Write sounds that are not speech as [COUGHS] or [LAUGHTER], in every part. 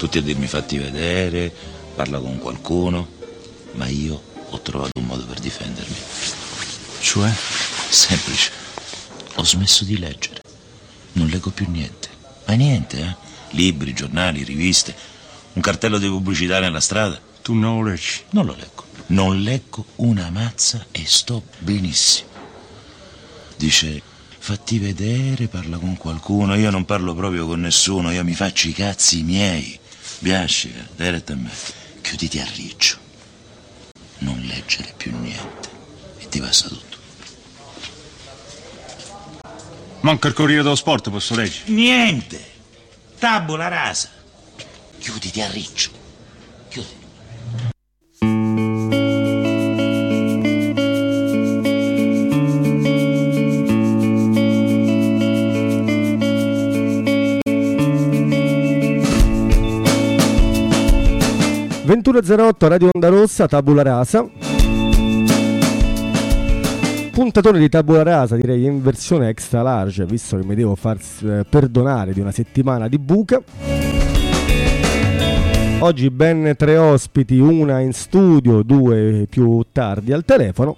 tutti a dirmi fatti vedere, parla con qualcuno, ma io ho trovato un modo per difendermi. Cioè? Semplice. Ho smesso di leggere. Non leggo più niente. Ma niente, eh? Libri, giornali, riviste, un cartello di pubblicità nella strada. Tu non lo leggi? Non lo leggo. Non leggo una mazza e sto benissimo. Dice, fatti vedere, parla con qualcuno. Io non parlo proprio con nessuno, io mi faccio i cazzi miei. Biascica, diretta a me. Chiuditi a riccio. Non leggere più niente. E ti passa tutto. Manca il Corriere dello Sport, posso leggere? Niente. Tabula rasa. Chiuditi a riccio. ...21.08 Radio Onda Rossa, Tabula Rasa... ...puntatone di Tabula Rasa, direi in versione extra large... ...visto che mi devo far eh, perdonare di una settimana di buca... Oggi ben tre ospiti, una in studio, due più tardi al telefono.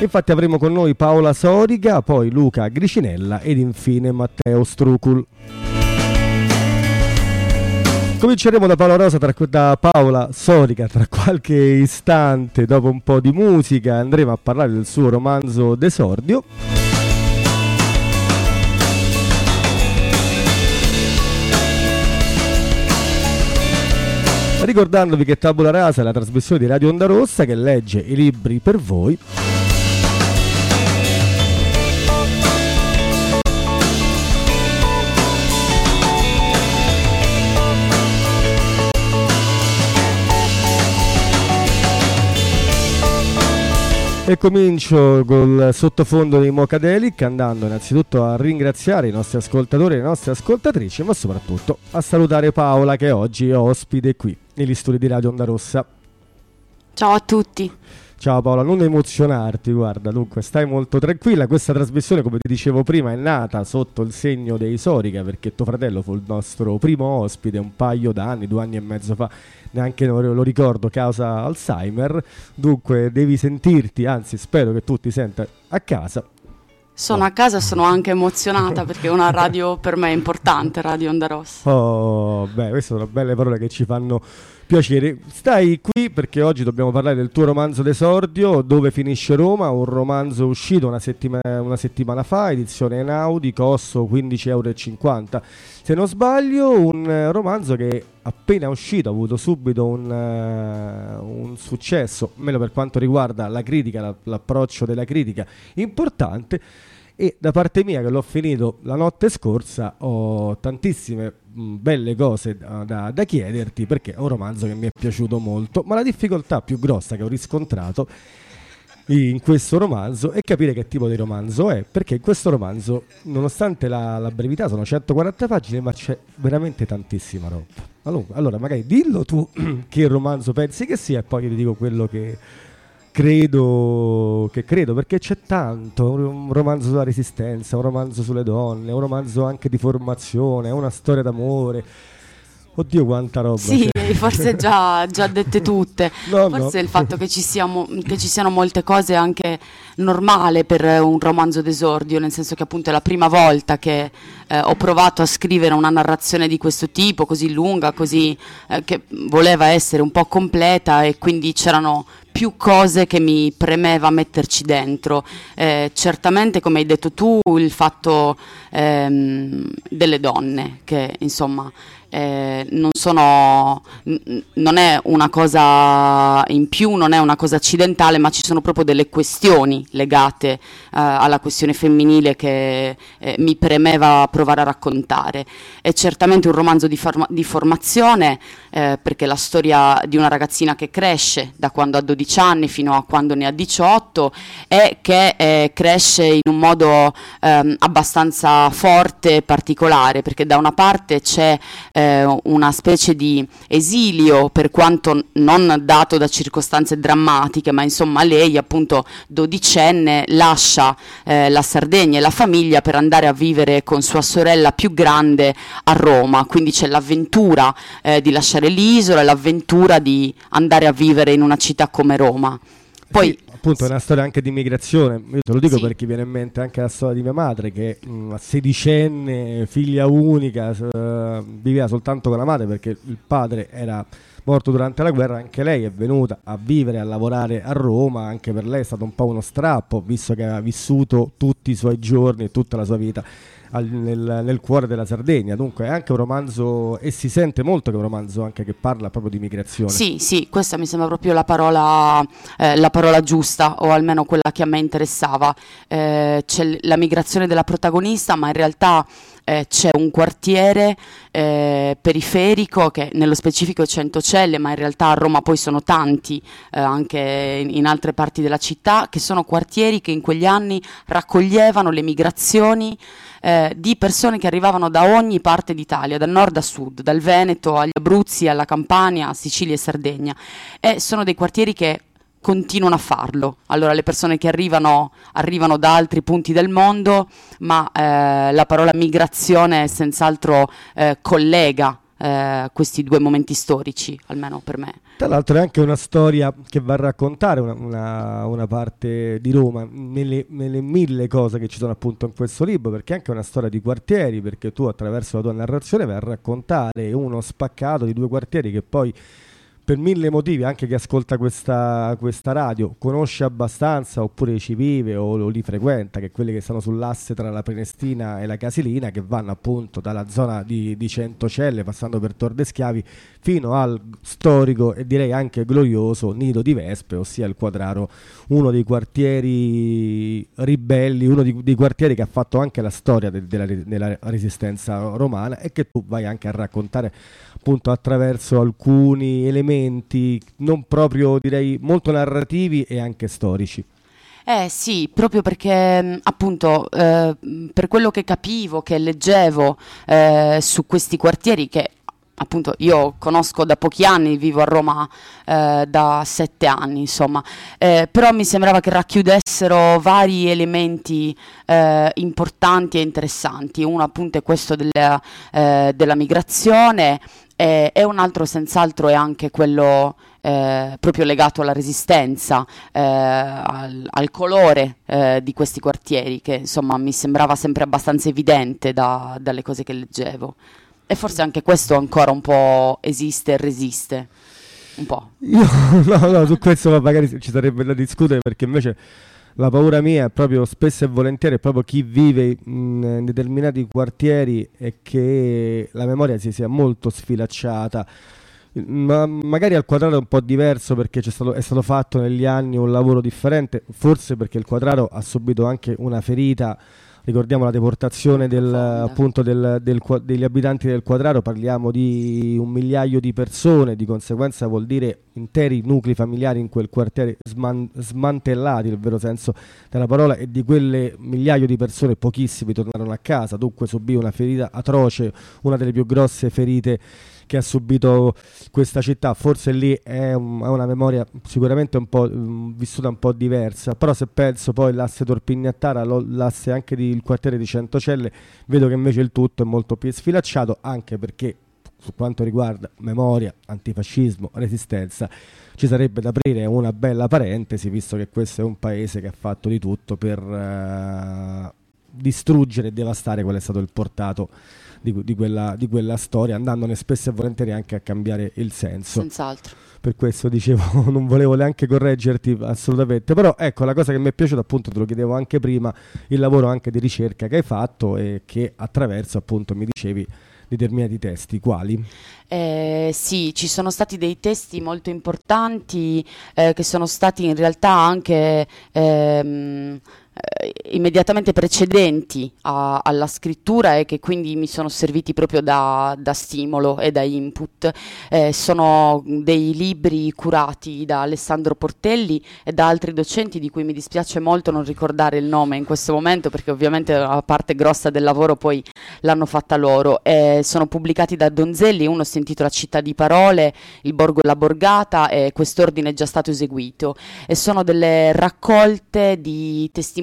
Infatti avremo con noi Paola Soriga, poi Luca Gricinella ed infine Matteo Strucul. Cominceremo da Paola Rosa, tra, da Paola Sorica tra qualche istante, dopo un po' di musica, andremo a parlare del suo romanzo Desordio. Ricordandovi che Tabula Rasa è la trasmissione di Radio Onda Rossa che legge i libri per voi. E comincio col sottofondo dei Mocadelic andando innanzitutto a ringraziare i nostri ascoltatori e le nostre ascoltatrici, ma soprattutto a salutare Paola che oggi è ospite qui negli studi di Radio Onda Rossa. Ciao a tutti. Ciao Paola, non emozionarti, guarda, dunque stai molto tranquilla, questa trasmissione come ti dicevo prima è nata sotto il segno dei Sorica perché tuo fratello fu il nostro primo ospite un paio d'anni, due anni e mezzo fa, neanche lo ricordo, causa Alzheimer, dunque devi sentirti, anzi spero che tu ti senta a casa. Sono a casa e sono anche emozionata perché una radio per me è importante, Radio Onda Rossa. Oh, beh, queste sono belle parole che ci fanno piacere. Stai qui perché oggi dobbiamo parlare del tuo romanzo d'esordio, Dove finisce Roma, un romanzo uscito una, settima- una settimana fa, edizione Enaudi, costo 15,50 euro. Se non sbaglio, un romanzo che appena uscito ha avuto subito un, uh, un successo, almeno per quanto riguarda la critica, la, l'approccio della critica, importante e da parte mia che l'ho finito la notte scorsa ho tantissime mh, belle cose da, da, da, chiederti perché è un romanzo che mi è piaciuto molto. Ma la difficoltà più grossa che ho riscontrato in questo romanzo è capire che tipo di romanzo è perché in questo romanzo nonostante la, la brevità sono 140 pagine ma c'è veramente tantissima roba. Allora, allora magari dillo tu [CLEARS THROAT] che romanzo pensi che sia e poi ti dico quello che credo che credo perché c'è tanto un romanzo sulla resistenza un romanzo sulle donne un romanzo anche di formazione una storia d'amore Oddio quanta roba. Sì, c'è. [LAUGHS] forse già, già dette tutte. No, forse no. il fatto che ci, siamo, che ci, siano molte cose anche normale per un romanzo d'esordio, nel senso che appunto è la prima volta che eh, ho provato a scrivere una narrazione di questo tipo, così lunga, così eh, che voleva essere un po' completa e quindi c'erano più cose che mi premeva metterci dentro. Eh, certamente, come hai detto tu, il fatto ehm, delle donne, che insomma eh, non, sono, non è una cosa in più, non è una cosa accidentale, ma ci sono proprio delle questioni legate eh, alla questione femminile che eh, mi premeva provare a raccontare. È certamente un romanzo di, forma- di formazione, eh, perché la storia di una ragazzina che cresce da quando ha 12 anni fino a quando ne ha 18 e che eh, cresce in un modo ehm, abbastanza forte e particolare, perché da una parte c'è eh, una specie di esilio per quanto non dato da circostanze drammatiche, ma insomma lei appunto dodicenne lascia eh, la Sardegna e la famiglia per andare a vivere con sua sorella più grande a Roma, quindi c'è l'avventura eh, di lasciare l'isola e l'avventura di andare a vivere in una città come Roma. Poi, sì, appunto, è una storia anche di migrazione. Io te lo dico sì. perché viene in mente anche la storia di mia madre, che mh, sedicenne, figlia unica, uh, viveva soltanto con la madre perché il padre era morto durante la guerra. Anche lei è venuta a vivere, a lavorare a Roma. Anche per lei è stato un po' uno strappo, visto che aveva vissuto tutti i suoi giorni e tutta la sua vita al, nel, nel, cuore della Sardegna. Dunque è anche un romanzo e si sente molto che è un romanzo anche che parla proprio di migrazione. Sì, sì, questa mi sembra proprio la parola, eh, la parola giusta o almeno quella che a me interessava. Eh, c'è la migrazione della protagonista, ma in realtà eh, c'è un quartiere eh, periferico che nello specifico è Centocelle, ma in realtà a Roma poi sono tanti eh, anche in, in, altre parti della città, che sono quartieri che in quegli anni raccoglievano le migrazioni eh, di persone che arrivavano da ogni parte d'Italia, dal nord a sud, dal Veneto agli Abruzzi, alla Campania, Sicilia e Sardegna. E sono dei quartieri che continuano a farlo. Allora le persone che arrivano arrivano da altri punti del mondo, ma eh, la parola migrazione senz'altro eh, collega eh, questi due momenti storici, almeno per me. Tra l'altro è anche una storia che va a raccontare una, una, una parte di Roma, nelle, nelle, mille cose che ci sono appunto in questo libro, perché è anche una storia di quartieri, perché tu attraverso la tua narrazione vai a raccontare uno spaccato di due quartieri che poi per mille motivi, anche chi ascolta questa, questa, radio, conosce abbastanza oppure ci vive o, o, li frequenta, che quelli che stanno sull'asse tra la Prenestina e la Casilina, che vanno appunto dalla zona di, di Centocelle, passando per Tor de Schiavi, fino al storico e direi anche glorioso Nido di Vespe, ossia il Quadraro, uno dei quartieri ribelli, uno di, dei quartieri che ha fatto anche la storia de, della, della resistenza romana e che tu vai anche a raccontare appunto attraverso alcuni elementi non proprio direi molto narrativi e anche storici. Eh sì, proprio perché appunto eh, per quello che capivo, che leggevo eh, su questi quartieri che appunto io conosco da pochi anni, vivo a Roma eh, da sette anni, insomma, eh, però mi sembrava che racchiudessero vari elementi eh, importanti e interessanti. Uno appunto è questo della, eh, della migrazione, e, e un altro senz'altro è anche quello eh, proprio legato alla resistenza, eh, al, al, colore eh, di questi quartieri, che insomma mi sembrava sempre abbastanza evidente da, dalle cose che leggevo. E forse anche questo ancora un po' esiste e resiste. Un po'. Io, [LAUGHS] no, no, su questo magari ci sarebbe da discutere perché invece la paura mia è proprio spesso e volentieri è proprio chi vive in determinati quartieri e che la memoria si sia molto sfilacciata. Ma magari al quadrato è un po' diverso perché stato, è stato fatto negli anni un lavoro differente, forse perché il quadrato ha subito anche una ferita ricordiamo la deportazione del, appunto del, del, degli abitanti del quadraro, parliamo di un migliaio di persone, di conseguenza vuol dire interi nuclei familiari in quel quartiere sman, smantellati nel vero senso della parola e di quelle migliaio di persone pochissimi tornarono a casa, dunque subì una ferita atroce, una delle più grosse ferite che ha subito questa città, forse lì è, un, è una memoria sicuramente un po' um, vissuta un po' diversa, però se penso poi l'asse Torpignattara, l'asse anche del quartiere di Centocelle, vedo che invece il tutto è molto più sfilacciato, anche perché su quanto riguarda memoria, antifascismo, resistenza, ci sarebbe da aprire una bella parentesi, visto che questo è un paese che ha fatto di tutto per uh, distruggere e devastare qual è stato il portato di, di, quella, di quella storia, andandone spesso e volentieri anche a cambiare il senso. Senz'altro per questo dicevo [LAUGHS] non volevo neanche correggerti assolutamente però ecco la cosa che mi è piaciuta appunto te lo chiedevo anche prima il lavoro anche di ricerca che hai fatto e che attraverso appunto mi dicevi determinati testi, quali? Eh, sì, ci sono stati dei testi molto importanti eh, che sono stati in realtà anche ehm, eh, immediatamente precedenti a, alla scrittura e che quindi mi sono serviti proprio da, da stimolo e da input. Eh, sono dei libri curati da Alessandro Portelli e da altri docenti di cui mi dispiace molto non ricordare il nome in questo momento perché ovviamente la parte grossa del lavoro poi l'hanno fatta loro. Eh, sono pubblicati da Donzelli, uno si intitola Città di parole, Il borgo e la borgata e quest'ordine è già stato eseguito e sono delle raccolte di testimonianze,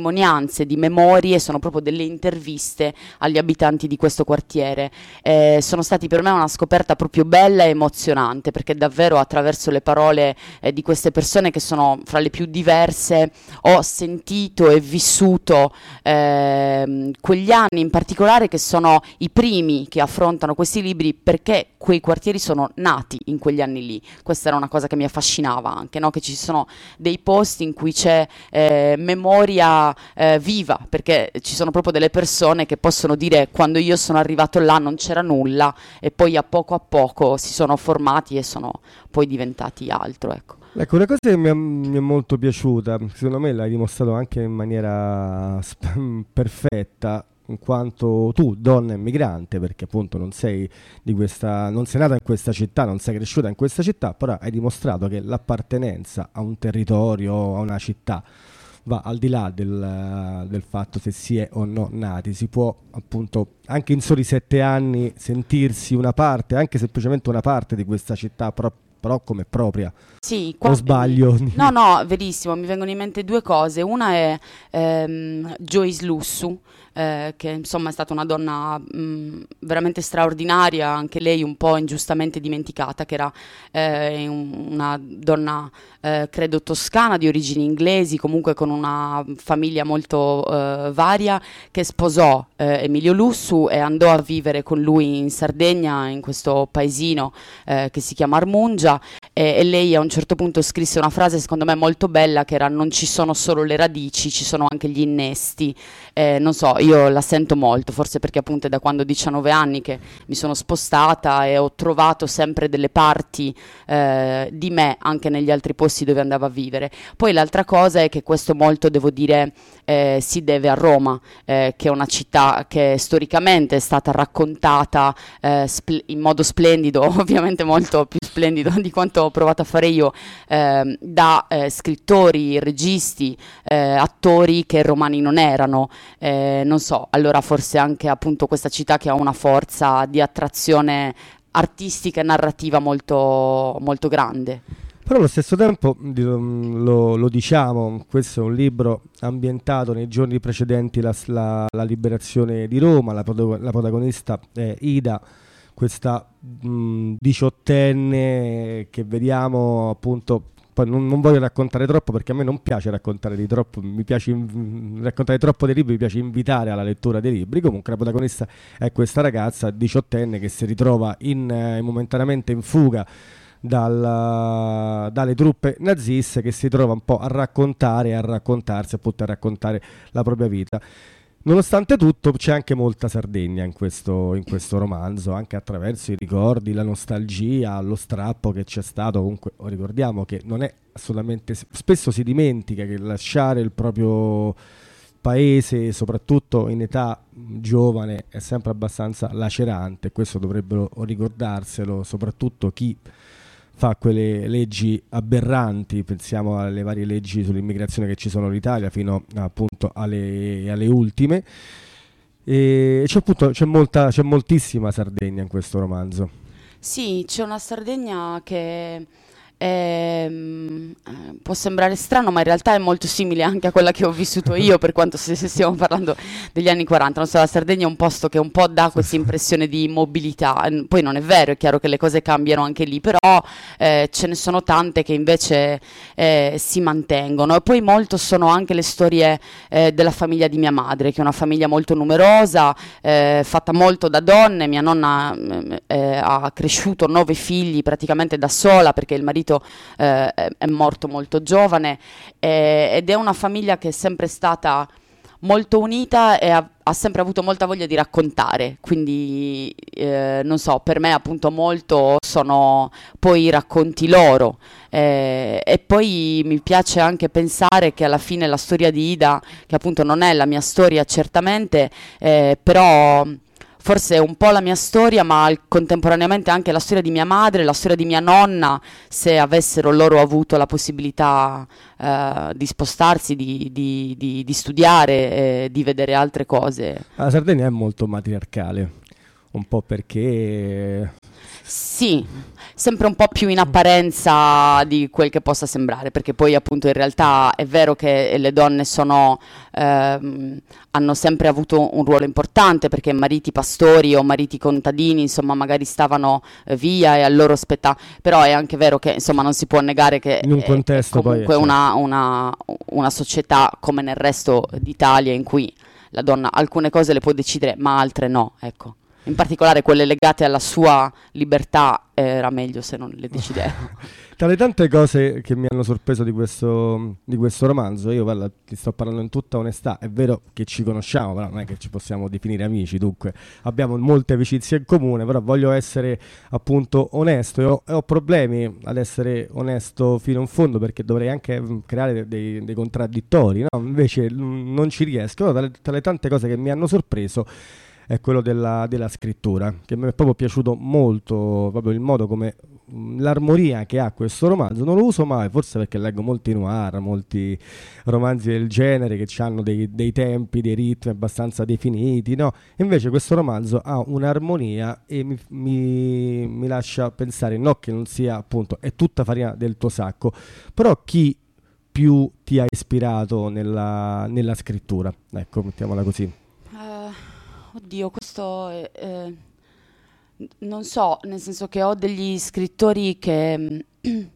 di memorie, sono proprio delle interviste agli abitanti di questo quartiere. Eh, sono stati per me una scoperta proprio bella e emozionante perché davvero attraverso le parole eh, di queste persone che sono fra le più diverse ho sentito e vissuto eh, quegli anni in particolare che sono i primi che affrontano questi libri perché quei quartieri sono nati in quegli anni lì. Questa era una cosa che mi affascinava anche, no? che ci sono dei posti in cui c'è eh, eh, viva, perché ci sono proprio delle persone che possono dire quando io sono arrivato là non c'era nulla e poi a poco a poco si sono formati e sono poi diventati altro. Ecco. Ecco, una cosa che mi è, mi è, molto piaciuta, secondo me l'hai dimostrato anche in maniera sp- perfetta, in quanto tu, donna immigrante, perché appunto non sei, di questa, non sei nata in questa città, non sei cresciuta in questa città, però hai dimostrato che l'appartenenza a un territorio, a una città, va al di là del, del, fatto se si è o no nati, si può appunto anche in soli sette anni sentirsi una parte, anche semplicemente una parte di questa città, però, però come propria. Sì, qua... o sbaglio? No, no, verissimo, mi vengono in mente due cose. Una è ehm, Joyce Lussu, eh, che insomma è stata una donna mh, veramente straordinaria, anche lei un po' ingiustamente dimenticata, che era eh, una donna eh, credo toscana di origini inglesi, comunque con una famiglia molto eh, varia, che sposò eh, Emilio Lussu e andò a vivere con lui in Sardegna, in questo paesino eh, che si chiama Armungia e, e lei a un certo punto scrisse una frase secondo me molto bella che era non ci sono solo le radici, ci sono anche gli innesti. Eh, non so, io la sento molto, forse perché appunto è da quando ho 19 anni che mi sono spostata e ho trovato sempre delle parti eh, di me anche negli altri posti dove andavo a vivere. Poi l'altra cosa è che questo molto, devo dire, eh, si deve a Roma, eh, che è una città che storicamente è stata raccontata eh, spl- in modo splendido, [LAUGHS] ovviamente molto più splendido [LAUGHS] di quanto ho provato a fare io, eh, da eh, scrittori, registi, eh, attori che romani non erano. Eh, non so, allora forse anche appunto questa città che ha una forza di attrazione artistica e narrativa molto, molto grande. Però allo stesso tempo lo, lo, diciamo, questo è un libro ambientato nei giorni precedenti la, la, la liberazione di Roma, la, la protagonista è Ida, questa mh, diciottenne che vediamo appunto poi non, non, voglio raccontare troppo perché a me non piace raccontare di troppo, mi piace inv- raccontare troppo dei libri, mi piace invitare alla lettura dei libri. Comunque la protagonista è questa ragazza diciottenne che si ritrova in, eh, momentaneamente in fuga dal, dalle truppe naziste che si trova un po' a raccontare a raccontarsi, appunto a raccontare la propria vita. Nonostante tutto c'è anche molta Sardegna in questo, in questo, romanzo, anche attraverso i ricordi, la nostalgia, lo strappo che c'è stato. Comunque ricordiamo che non è assolutamente... Spesso si dimentica che lasciare il proprio paese, soprattutto in età giovane, è sempre abbastanza lacerante. Questo dovrebbero ricordarselo soprattutto chi fa quelle leggi aberranti, pensiamo alle varie leggi sull'immigrazione che ci sono in Italia fino appunto alle, alle ultime. E c'è, appunto, c'è, molta, c'è moltissima Sardegna in questo romanzo. Sì, c'è una Sardegna che eh, può sembrare strano, ma in realtà è molto simile anche a quella che ho vissuto io, per quanto se, se stiamo parlando degli anni 40. Non so, la Sardegna è un posto che un po' dà questa impressione di mobilità. Poi non è vero, è chiaro che le cose cambiano anche lì, però eh, ce ne sono tante che invece eh, si mantengono. E poi molto sono anche le storie eh, della famiglia di mia madre, che è una famiglia molto numerosa, eh, fatta molto da donne. Mia nonna eh, ha cresciuto nove figli praticamente da sola perché il marito marito eh, è morto molto giovane eh, ed è una famiglia che è sempre stata molto unita e ha, ha, sempre avuto molta voglia di raccontare, quindi eh, non so, per me appunto molto sono poi i racconti loro. Eh, e poi mi piace anche pensare che alla fine la storia di Ida, che appunto non è la mia storia certamente, eh, però forse è un po' la mia storia, ma contemporaneamente anche la storia di mia madre, la storia di mia nonna, se avessero loro avuto la possibilità eh, di spostarsi, di, di, di, di studiare, eh, di vedere altre cose. La Sardegna è molto matriarcale, un po' perché... Sì, sempre un po' più in apparenza di quel che possa sembrare, perché poi appunto in realtà è vero che le donne sono, ehm, hanno sempre avuto un ruolo importante, perché mariti pastori o mariti contadini insomma magari stavano eh, via e a loro spettavano, però è anche vero che insomma non si può negare che in un contesto è comunque poi, una, una, una società come nel resto d'Italia in cui la donna alcune cose le può decidere ma altre no, ecco in particolare quelle legate alla sua libertà, era meglio se non le decideva. [LAUGHS] Tra le tante cose che mi hanno sorpreso di questo, di questo romanzo, io guarda, ti sto parlando in tutta onestà, è vero che ci conosciamo, però non è che ci possiamo definire amici, dunque abbiamo molte amicizie in comune, però voglio essere appunto onesto e ho, e ho problemi ad essere onesto fino in fondo perché dovrei anche mm, creare dei, dei contraddittori, no? invece mm, non ci riesco. Tra le, tra le tante cose che mi hanno sorpreso è quello della, della, scrittura, che mi è proprio piaciuto molto, proprio il modo come l'armonia che ha questo romanzo. Non lo uso mai, forse perché leggo molti noir, molti romanzi del genere che hanno dei, dei tempi, dei ritmi abbastanza definiti, no? Invece questo romanzo ha un'armonia e mi, mi, mi lascia pensare, no che non sia appunto, è tutta farina del tuo sacco, però chi più ti ha ispirato nella, nella scrittura? Ecco, mettiamola così. Oddio, questo è, eh, non so, nel senso che ho degli scrittori che [CLEARS THROAT]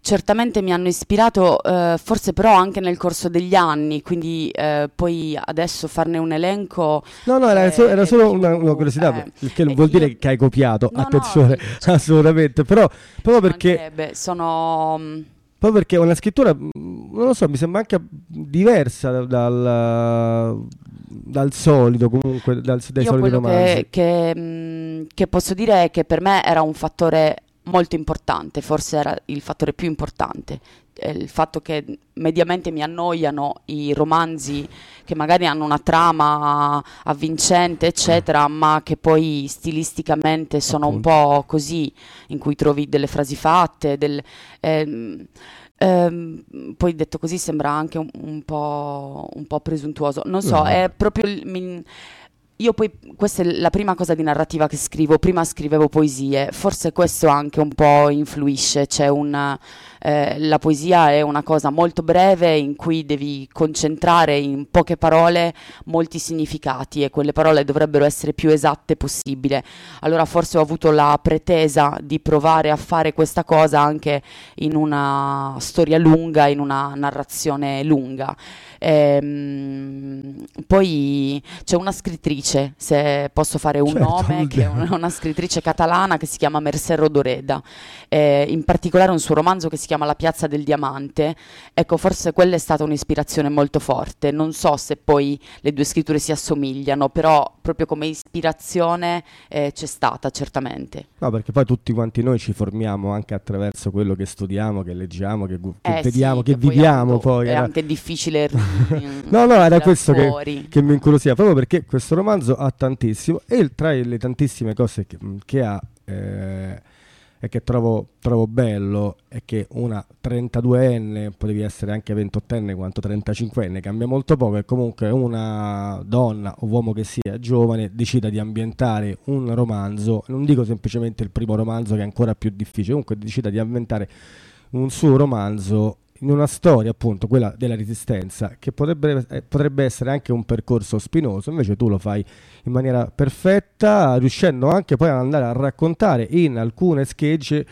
certamente mi hanno ispirato, eh, forse però anche nel corso degli anni, quindi eh, poi adesso farne un elenco. No, no, era, so, era solo una, una, curiosità, eh, il che non vuol io, dire che hai copiato, no, attenzione, no, [LAUGHS] assolutamente, però proprio perché... Sono mm, Proprio perché una scrittura, mm, non lo so, mi sembra anche diversa dal, dal solito, comunque, dal, dai Io soliti romanzi. Che, che, mm, che posso dire è che per me era un fattore molto importante, forse era il fattore più importante, il fatto che mediamente mi annoiano i romanzi che magari hanno una trama avvincente, eccetera, ma che poi stilisticamente sono un po' così, in cui trovi delle frasi fatte, del, ehm, ehm, poi detto così sembra anche un, un, po', un po', presuntuoso. Non so, no. è proprio... Il, mi, io poi, questa è la prima cosa di narrativa che scrivo, prima scrivevo poesie, forse questo anche un po' influisce, c'è un eh, la poesia è una cosa molto breve in cui devi concentrare in poche parole molti significati e quelle parole dovrebbero essere più esatte possibile. Allora forse ho avuto la pretesa di provare a fare questa cosa anche in una storia lunga, in una narrazione lunga. Ehm, poi c'è una scrittrice, se posso fare un certo, nome, che è una, una, scrittrice catalana che si chiama Mercè Rodoreda, eh, in particolare un suo romanzo che si chiama La piazza del diamante. Ecco, forse quella è stata un'ispirazione molto forte. Non so se poi le due scritture si assomigliano, però proprio come ispirazione eh, c'è stata certamente. No, perché poi tutti quanti noi ci formiamo anche attraverso quello che studiamo, che leggiamo, che, che eh vediamo, sì, che, che, viviamo. Poi, poi è era... anche difficile [LAUGHS] no, no, era questo che, che, mi incuriosiva, proprio perché questo romanzo ha tantissimo e tra le tantissime cose che, che ha eh, e che trovo, trovo, bello è che una 32enne, potevi essere anche 28enne quanto 35enne, cambia molto poco e comunque una donna o uomo che sia giovane decida di ambientare un romanzo, non dico semplicemente il primo romanzo che è ancora più difficile, comunque decida di ambientare un suo romanzo in una storia appunto quella della resistenza che potrebbe, eh, potrebbe, essere anche un percorso spinoso invece tu lo fai in maniera perfetta riuscendo anche poi ad andare a raccontare in alcune schegge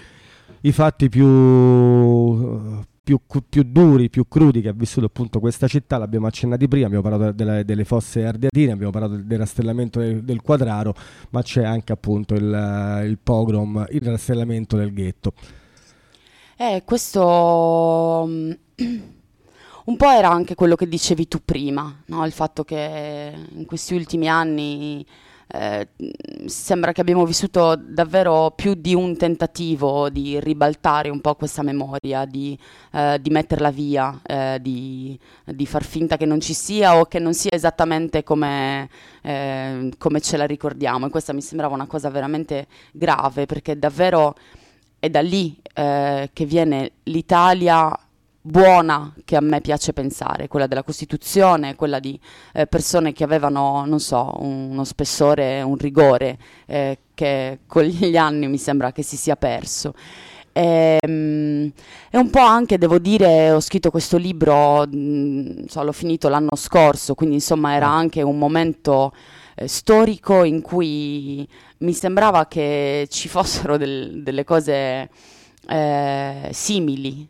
i fatti più, più, più, duri, più crudi che ha vissuto appunto questa città, l'abbiamo accennati prima, abbiamo parlato delle, delle fosse ardeatine, abbiamo parlato del rastellamento del, del quadraro, ma c'è anche appunto il, il pogrom, il rastellamento del ghetto. Eh, questo mm, [CLEARS THROAT] un po' era anche quello che dicevi tu prima, no? il fatto che in questi ultimi anni eh, sembra che abbiamo vissuto davvero più di un tentativo di ribaltare un po' questa memoria, di, eh, di metterla via, eh, di, di, far finta che non ci sia o che non sia esattamente come, eh, come ce la ricordiamo. E questa mi sembrava una cosa veramente grave perché davvero è da lì eh, che viene l'Italia buona che a me piace pensare, quella della Costituzione, quella di eh, persone che avevano, non so, uno spessore, un rigore eh, che con gli anni mi sembra che si sia perso. E, um, un po' anche, devo dire, ho scritto questo libro, mh, mm, so, l'ho finito l'anno scorso, quindi insomma era ah. anche un momento eh, storico in cui mi sembrava che ci fossero del, delle cose eh, simili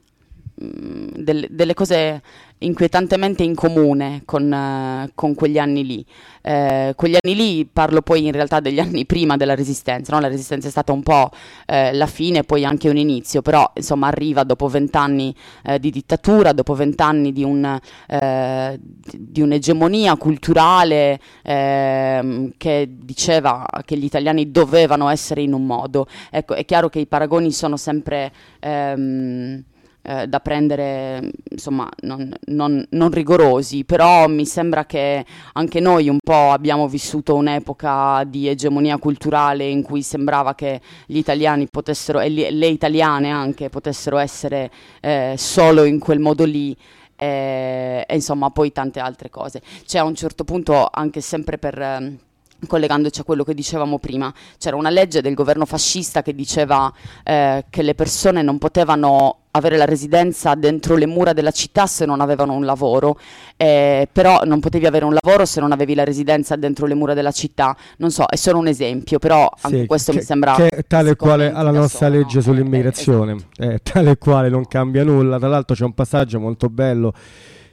Mm, del, delle cose inquietantemente in comune con, uh, con quegli anni lì. Eh, quegli anni lì parlo poi in realtà degli anni prima della resistenza, no? la resistenza è stata un po' eh, la fine e poi anche un inizio, però insomma arriva dopo vent'anni eh, di dittatura, dopo vent'anni di, un, eh, di, un'egemonia culturale ehm, che diceva che gli italiani dovevano essere in un modo. Ecco, è chiaro che i paragoni sono sempre... Ehm, eh, da prendere insomma non, non, non, rigorosi, però mi sembra che anche noi un po' abbiamo vissuto un'epoca di egemonia culturale in cui sembrava che gli italiani potessero e le, le italiane anche potessero essere eh, solo in quel modo lì. E, e, insomma poi tante altre cose. C'è a un certo punto anche sempre per ehm, collegandoci a quello che dicevamo prima, c'era una legge del governo fascista che diceva eh, che le persone non potevano avere la residenza dentro le mura della città se non avevano un lavoro, eh, però non potevi avere un lavoro se non avevi la residenza dentro le mura della città. Non so, è solo un esempio, però anche questo che, mi sembra... Che è tale quale alla nostra sono, legge sull'immigrazione, eh, esatto. è tale quale non cambia nulla. Tra l'altro c'è un passaggio molto bello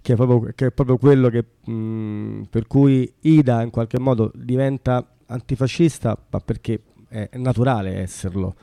che è proprio, che è proprio quello che, mh, per cui Ida in qualche modo diventa antifascista, ma perché è naturale esserlo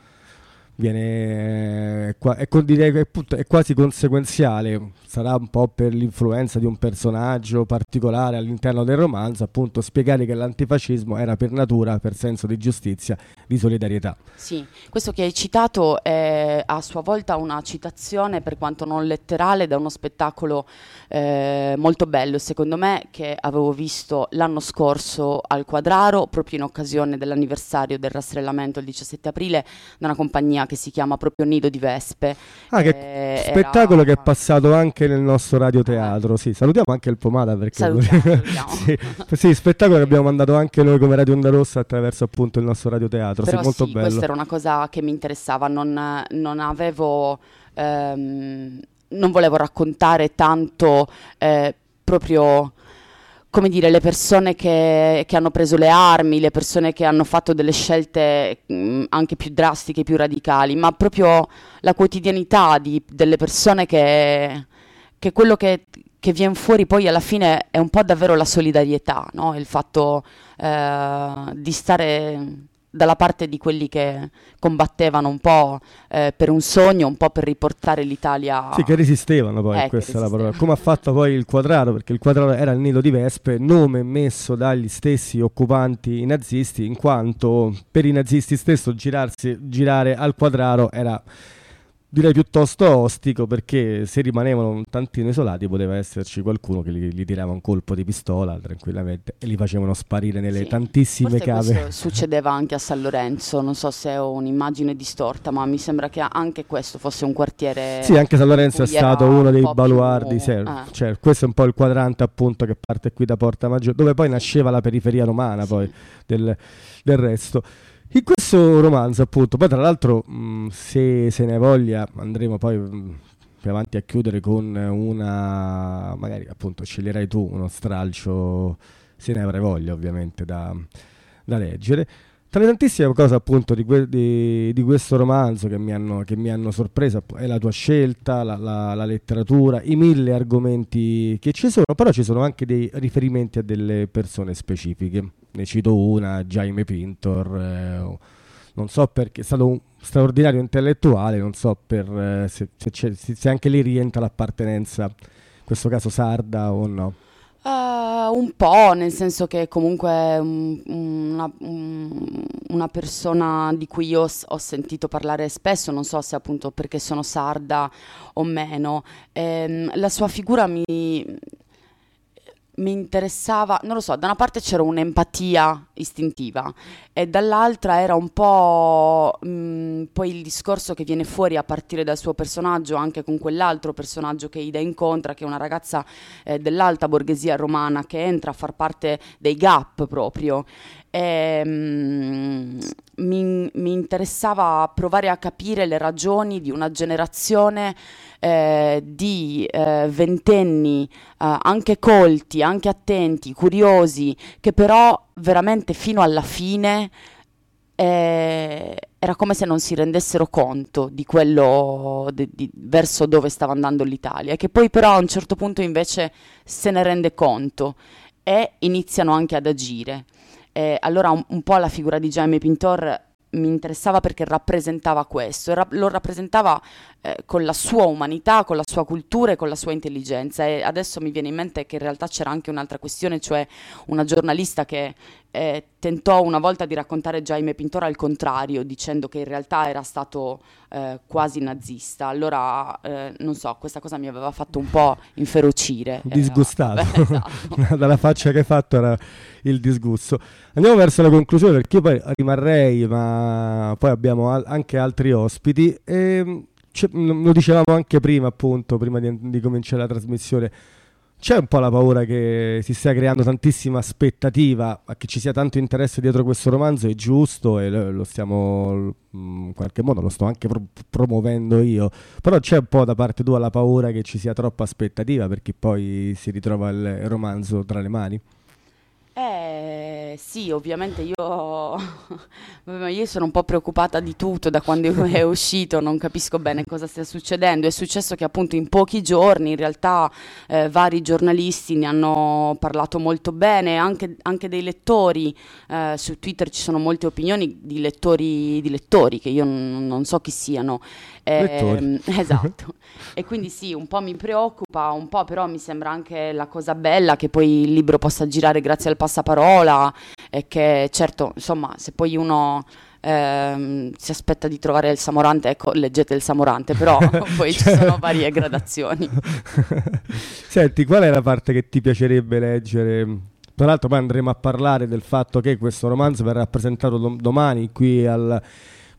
viene, è, è, direi che è quasi conseguenziale, sarà un po' per l'influenza di un personaggio particolare all'interno del romanzo, appunto spiegare che l'antifascismo era per natura, per senso di giustizia, di solidarietà. Sì, questo che hai citato è a sua volta una citazione, per quanto non letterale, da uno spettacolo eh, molto bello, secondo me, che avevo visto l'anno scorso al Quadraro, proprio in occasione dell'anniversario del rastrellamento il 17 aprile, da una compagnia che si chiama proprio Nido di Vespe. Ah, che eh, spettacolo era... che è passato anche nel nostro radioteatro. Sì, salutiamo anche il Pomada perché salutiamo, [LAUGHS] sì, sì, spettacolo che abbiamo mandato anche noi come Radio Onda Rossa attraverso appunto il nostro radioteatro. Però sì, molto sì, bello. Questa era una cosa che mi interessava, non, non avevo ehm, non volevo raccontare tanto eh, proprio come dire, le persone che, che, hanno preso le armi, le persone che hanno fatto delle scelte mh, mm, anche più drastiche, più radicali, ma proprio la quotidianità di, delle persone che, che quello che, che viene fuori poi alla fine è un po' davvero la solidarietà, no? il fatto eh, di stare dalla parte di quelli che combattevano un po' eh, per un sogno, un po' per riportare l'Italia. Sì, che resistevano poi, eh, questa è la parola. Come ha fatto poi il quadrato, perché il quadrato era il nido di Vespe, nome messo dagli stessi occupanti nazisti, in quanto per i nazisti stesso girarsi, girare al quadrato era direi piuttosto ostico perché se rimanevano un tantino isolati poteva esserci qualcuno che gli, gli tirava un colpo di pistola tranquillamente e li facevano sparire nelle sì. tantissime Forse cave. succedeva anche a San Lorenzo, non so se ho un'immagine distorta, ma mi sembra che anche questo fosse un quartiere. Sì, anche San Lorenzo è stato uno dei un baluardi, più... eh. cioè, questo è un po' il quadrante appunto che parte qui da Porta Maggiore, dove poi nasceva la periferia romana sì. poi del, del resto. In questo romanzo, appunto, poi tra l'altro, mh, se se ne voglia, andremo poi mh, più avanti a chiudere con una, magari appunto sceglierai tu uno stralcio, se ne avrai voglia ovviamente da, da leggere. Tra le tantissime cose appunto di, que- di, di questo romanzo che mi, hanno, che mi, hanno, sorpreso è la tua scelta, la, la, la, letteratura, i mille argomenti che ci sono, però ci sono anche dei riferimenti a delle persone specifiche. Ne cito una, Jaime Pintor, eh, non so perché, è stato un straordinario intellettuale, non so per, eh, se, se, se, anche lì rientra l'appartenenza in questo caso sarda o no? Uh, un po', nel senso che comunque um, una, um, una, persona di cui io ho sentito parlare spesso, non so se appunto perché sono sarda o meno, ehm, la sua figura mi, mi interessava, non lo so, da una parte c'era un'empatia istintiva e dall'altra era un po' mh, mm, poi il discorso che viene fuori a partire dal suo personaggio, anche con quell'altro personaggio che Ida incontra, che è una ragazza eh, dell'alta borghesia romana che entra a far parte dei GAP proprio. E, mh, mm, mi, mi interessava provare a capire le ragioni di una generazione eh, di eh, ventenni eh, anche colti, anche attenti, curiosi, che però veramente fino alla fine eh, era come se non si rendessero conto di quello di, di, verso dove stava andando l'Italia che poi però a un certo punto invece se ne rende conto e iniziano anche ad agire. Eh, allora un, un po' la figura di Jaime Pintor mi interessava perché rappresentava questo, ra- lo rappresentava eh, con la sua umanità, con la sua cultura e con la sua intelligenza e adesso mi viene in mente che in realtà c'era anche un'altra questione, cioè una giornalista che eh, tentò una volta di raccontare Jaime Pintor al contrario, dicendo che in realtà era stato eh, quasi nazista. Allora, eh, non so, questa cosa mi aveva fatto un po' inferocire. [LAUGHS] Disgustato. Beh, [LAUGHS] esatto. [LAUGHS] Dalla faccia che hai fatto era il disgusto. Andiamo verso la conclusione perché io poi rimarrei, ma poi abbiamo al- anche altri ospiti. E, cioè, lo dicevamo anche prima, appunto, prima di, di cominciare la trasmissione c'è un po' la paura che si stia creando tantissima aspettativa, che ci sia tanto interesse dietro questo romanzo, è giusto e lo stiamo mm, in qualche modo lo sto anche pro- promuovendo io, però c'è un po' da parte tua la paura che ci sia troppa aspettativa perché poi si ritrova il romanzo tra le mani. Eh sì, ovviamente io, [LAUGHS] io sono un po' preoccupata di tutto da quando [LAUGHS] è uscito, non capisco bene cosa stia succedendo. È successo che appunto in pochi giorni in realtà eh, vari giornalisti ne hanno parlato molto bene, anche, anche dei lettori. Eh, su Twitter ci sono molte opinioni di lettori, di lettori che io n- non so chi siano. Eh, [LAUGHS] esatto. e quindi sì, un po' mi preoccupa, un po' però mi sembra anche la cosa bella che poi il libro possa girare grazie al passaparola e che certo, insomma, se poi uno ehm, si aspetta di trovare il Samorante, ecco, leggete il Samorante, però [LAUGHS] poi ci sono varie gradazioni. [LAUGHS] Senti, qual è la parte che ti piacerebbe leggere? Tra l'altro poi andremo a parlare del fatto che questo romanzo verrà presentato dom- domani qui al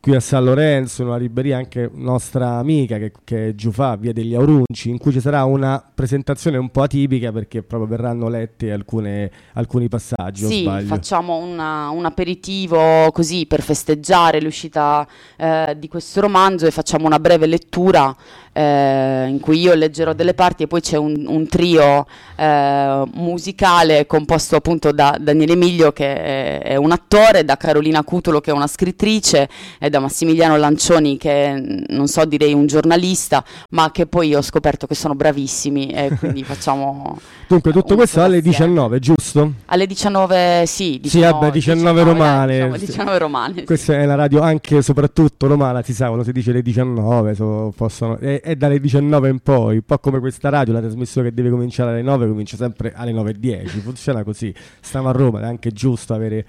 qui a San Lorenzo, una libreria anche nostra amica che, che è Giufà, via degli Aurunci, in cui ci sarà una presentazione un po' atipica perché proprio verranno letti alcune, alcuni passaggi. Sì, facciamo una, un aperitivo così per festeggiare l'uscita eh, di questo romanzo e facciamo una breve lettura eh, in cui io leggerò delle parti e poi c'è un, un trio eh, musicale composto appunto da Daniele Miglio che è, è, un attore, da Carolina Cutolo che è una scrittrice e da Massimiliano Lancioni che è, non so direi un giornalista ma che poi ho scoperto che sono bravissimi e [LAUGHS] quindi facciamo Dunque tutto questo alle 19 giusto? Alle 19 sì 19, sì vabbè 19, 19 romane diciamo, 19 romane questa sì. è la radio anche e soprattutto romana si sa quando si dice le 19 so, possono, è, è dalle 19 in poi, un po' come questa radio, la trasmissione che deve cominciare alle 9 comincia sempre alle 9.10, funziona così. Stiamo a Roma, è anche giusto avere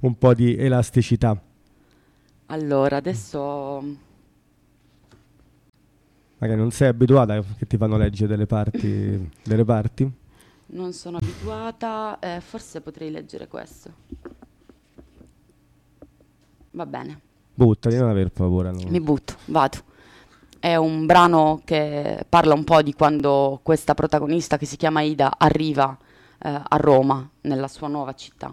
un po' di elasticità. Allora, adesso... Magari non sei abituata che ti fanno leggere delle parti? delle parti? Non sono abituata, eh, forse potrei leggere questo. Va bene. Buttati, non aver paura. No. Mi butto, vado. È un brano che parla un po' di quando questa protagonista che si chiama Ida arriva eh, a Roma, nella sua nuova città.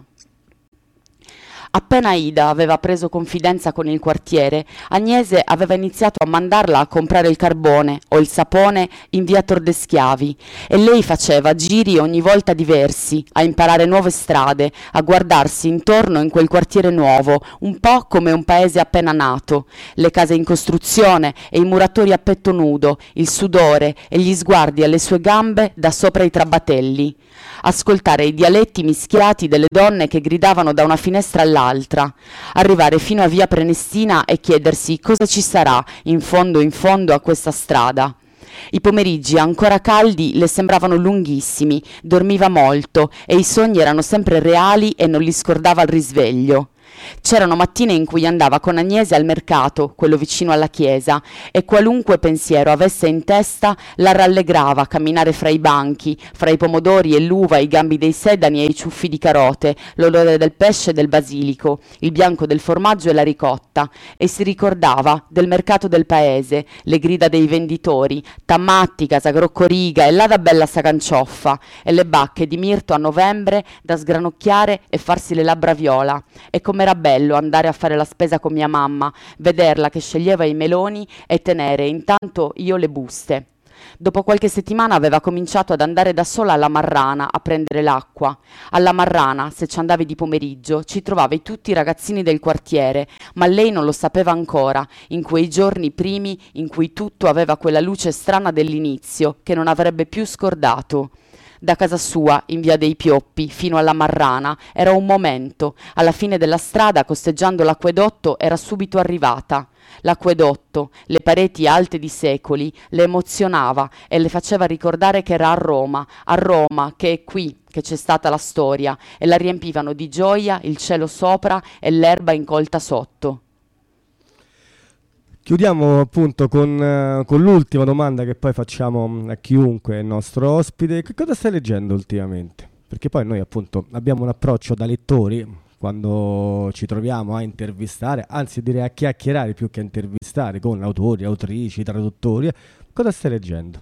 Appena Ida aveva preso confidenza con il quartiere, Agnese aveva iniziato a mandarla a comprare il carbone o il sapone in via Tordeschiavi e lei faceva giri ogni volta diversi, a imparare nuove strade, a guardarsi intorno in quel quartiere nuovo, un po' come un paese appena nato, le case in costruzione e i muratori a petto nudo, il sudore e gli sguardi alle sue gambe da sopra i trabatelli ascoltare i dialetti mischiati delle donne che gridavano da una finestra all'altra, arrivare fino a via Prenestina e chiedersi cosa ci sarà in fondo in fondo a questa strada. I pomeriggi ancora caldi le sembravano lunghissimi, dormiva molto e i sogni erano sempre reali e non li scordava al risveglio. C'erano mattine in cui andava con Agnese al mercato, quello vicino alla chiesa, e qualunque pensiero avesse in testa la rallegrava camminare fra i banchi, fra i pomodori e l'uva, i gambi dei sedani e i ciuffi di carote, l'odore del pesce e del basilico, il bianco del formaggio e la ricotta, e si ricordava del mercato del paese, le grida dei venditori, Tammatti, Casagroccoriga e là da bella Sagancioffa, e le bacche di mirto a novembre da sgranocchiare e farsi le labbra viola, e com'era bello andare a fare la spesa con mia mamma, vederla che sceglieva i meloni e tenere intanto io le buste. Dopo qualche settimana aveva cominciato ad andare da sola alla Marrana a prendere l'acqua. Alla Marrana, se ci andavi di pomeriggio, ci trovavi tutti i ragazzini del quartiere, ma lei non lo sapeva ancora, in quei giorni primi in cui tutto aveva quella luce strana dell'inizio, che non avrebbe più scordato. Da casa sua, in via dei Pioppi, fino alla Marrana, era un momento. Alla fine della strada, costeggiando l'acquedotto, era subito arrivata. L'acquedotto, le pareti alte di secoli, le emozionava e le faceva ricordare che era a Roma, a Roma, che è qui che c'è stata la storia, e la riempivano di gioia il cielo sopra e l'erba incolta sotto. Chiudiamo appunto con, uh, con, l'ultima domanda che poi facciamo mm, a chiunque è il nostro ospite. Che cosa stai leggendo ultimamente? Perché poi noi appunto abbiamo un approccio da lettori quando ci troviamo a intervistare, anzi direi a chiacchierare più che a intervistare con autori, autrici, traduttori. Cosa stai leggendo?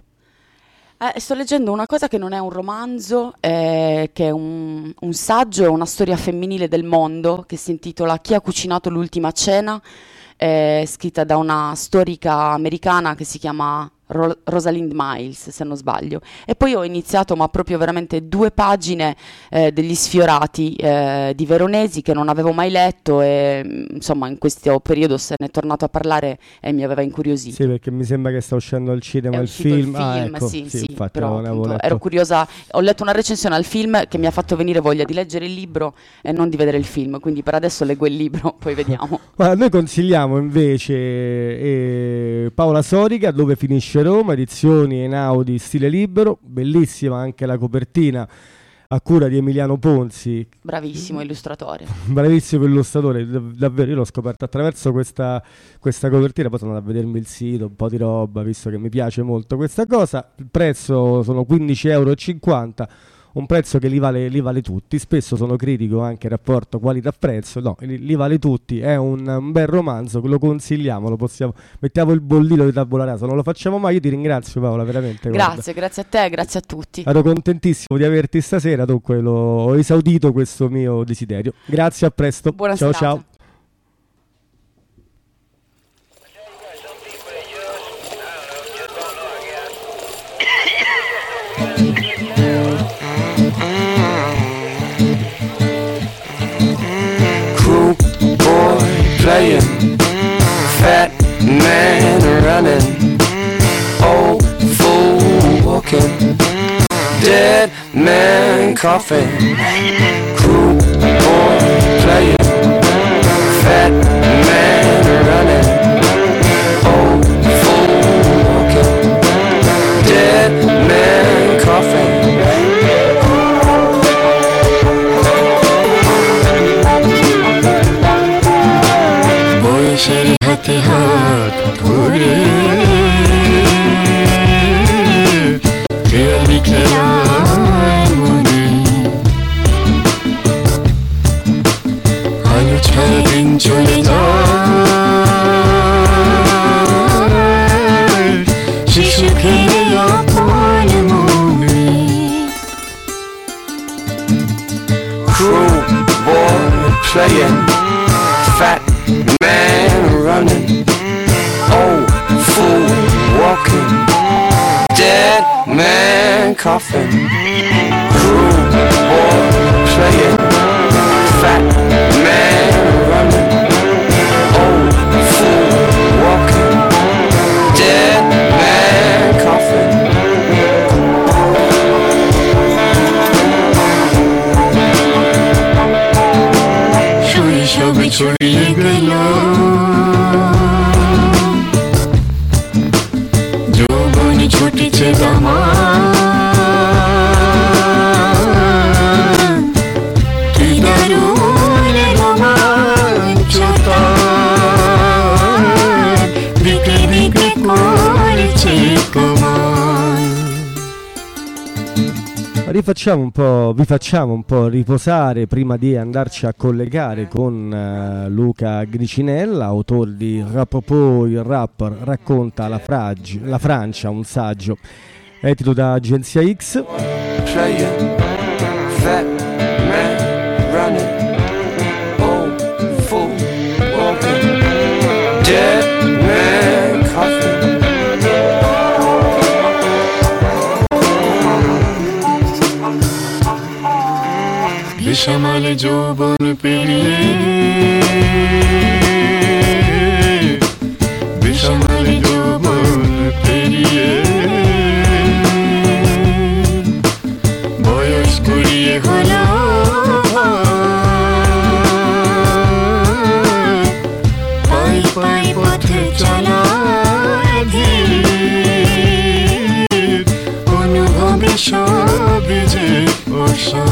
Eh, sto leggendo una cosa che non è un romanzo, eh, che è un, un saggio, una storia femminile del mondo che si intitola Chi ha cucinato l'ultima cena è scritta da una storica americana che si chiama Ro- Rosalind Miles, se non sbaglio. E poi ho iniziato, ma proprio veramente due pagine eh, degli sfiorati eh, di Veronesi che non avevo mai letto e mm, insomma in questo periodo se ne è tornato a parlare e mi aveva incuriosito. Sì, perché mi sembra che sta uscendo al cinema il film. il film. Ah, ecco, sì, sì, sì però appunto, ero curiosa, ho letto una recensione al film che mi ha fatto venire voglia di leggere il libro e non di vedere il film, quindi per adesso leggo il libro, [LAUGHS] poi vediamo. [LAUGHS] Ma noi consigliamo invece eh, Paola Soriga, dove finisce Finisce Roma, edizioni Einaudi stile libero, bellissima anche la copertina a cura di Emiliano Ponzi. Bravissimo illustratore. [LAUGHS] Bravissimo illustratore, davvero io l'ho scoperto attraverso questa, questa, copertina, poi sono andato a vedermi il sito, un po' di roba, visto che mi piace molto questa cosa. Il prezzo sono 15,50 euro un prezzo che li vale, li vale, tutti. Spesso sono critico anche il rapporto qualità-prezzo, no, li, li vale tutti. È un, un, bel romanzo, lo consigliamo, lo possiamo, mettiamo il bollino di tabula rasa, non lo facciamo mai. Io ti ringrazio, Paola, veramente. Grazie, guarda. grazie a te, grazie a tutti. Ero contentissimo di averti stasera, dunque ho esaudito questo mio desiderio. Grazie, a presto. Buona ciao, serata. ciao. Playing, fat man running, old fool walking, dead man coughing, cool boy playing, fat Po', vi facciamo un po' riposare prima di andarci a collegare con uh, Luca Gricinella, autore di Rapopò, il rapper racconta la, frag- la Francia, un saggio edito da Agenzia X. বেসামালে যৌবন পেরিয়ে। বেসামালে যৌবন পেরিয়ে। বয়স কুড়িয়ে হলো। পাই পাই পথে চলা অনুভবে সবে যে ওষা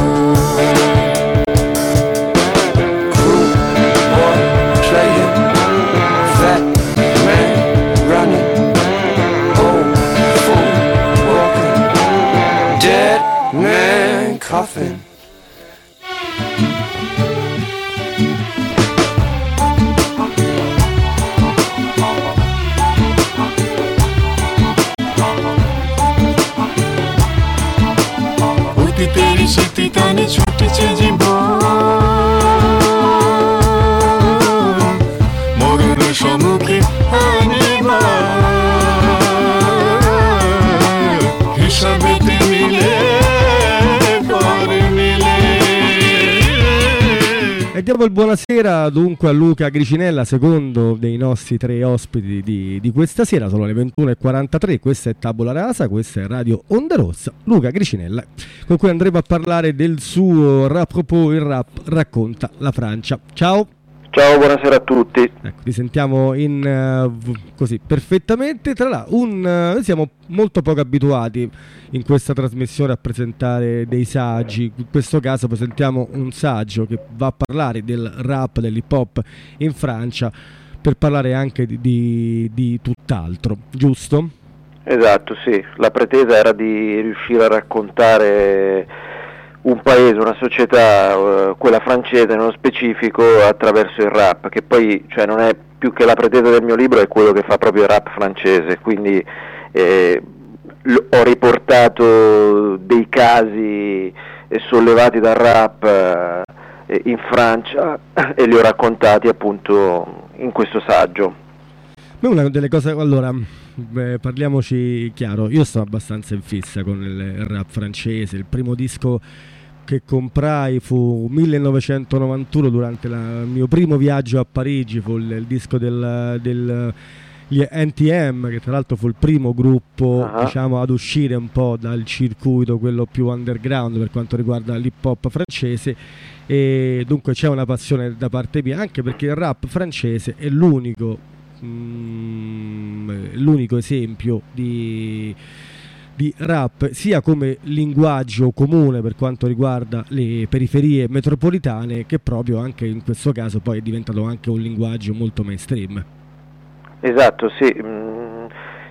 E diamo il buonasera dunque a Luca Gricinella, secondo dei nostri tre ospiti di, di questa sera. Sono le 21.43, questa è Tabula Rasa, questa è Radio Onda Rossa. Luca Gricinella, con cui andremo a parlare del suo rap propos, il rap racconta la Francia. Ciao! Ciao, buonasera a tutti. Ecco, ti sentiamo in, uh, così perfettamente. Tra l'altro, uh, siamo molto poco abituati in questa trasmissione a presentare dei saggi. In questo caso presentiamo un saggio che va a parlare del rap, dell'hip hop in Francia, per parlare anche di, di, di tutt'altro, giusto? Esatto, sì. La pretesa era di riuscire a raccontare un paese, una società, eh, quella francese nello specifico, attraverso il rap, che poi cioè, non è più che la pretesa del mio libro, è quello che fa proprio il rap francese, quindi eh, ho riportato dei casi eh, sollevati dal rap eh, in Francia [COUGHS] e li ho raccontati appunto in questo saggio. Una delle cose, allora, beh, parliamoci chiaro, io sto abbastanza in fissa con il rap francese, il primo disco che comprai fu 1991 durante il mio primo viaggio a Parigi, fu il, il disco del, del NTM che tra l'altro fu il primo gruppo uh-huh. diciamo, ad uscire un po' dal circuito quello più underground per quanto riguarda l'hip hop francese e dunque c'è una passione da parte mia anche perché il rap francese è l'unico, mm, l'unico esempio di di rap sia come linguaggio comune per quanto riguarda le periferie metropolitane che proprio anche in questo caso poi è diventato anche un linguaggio molto mainstream. Esatto, sì. Mm,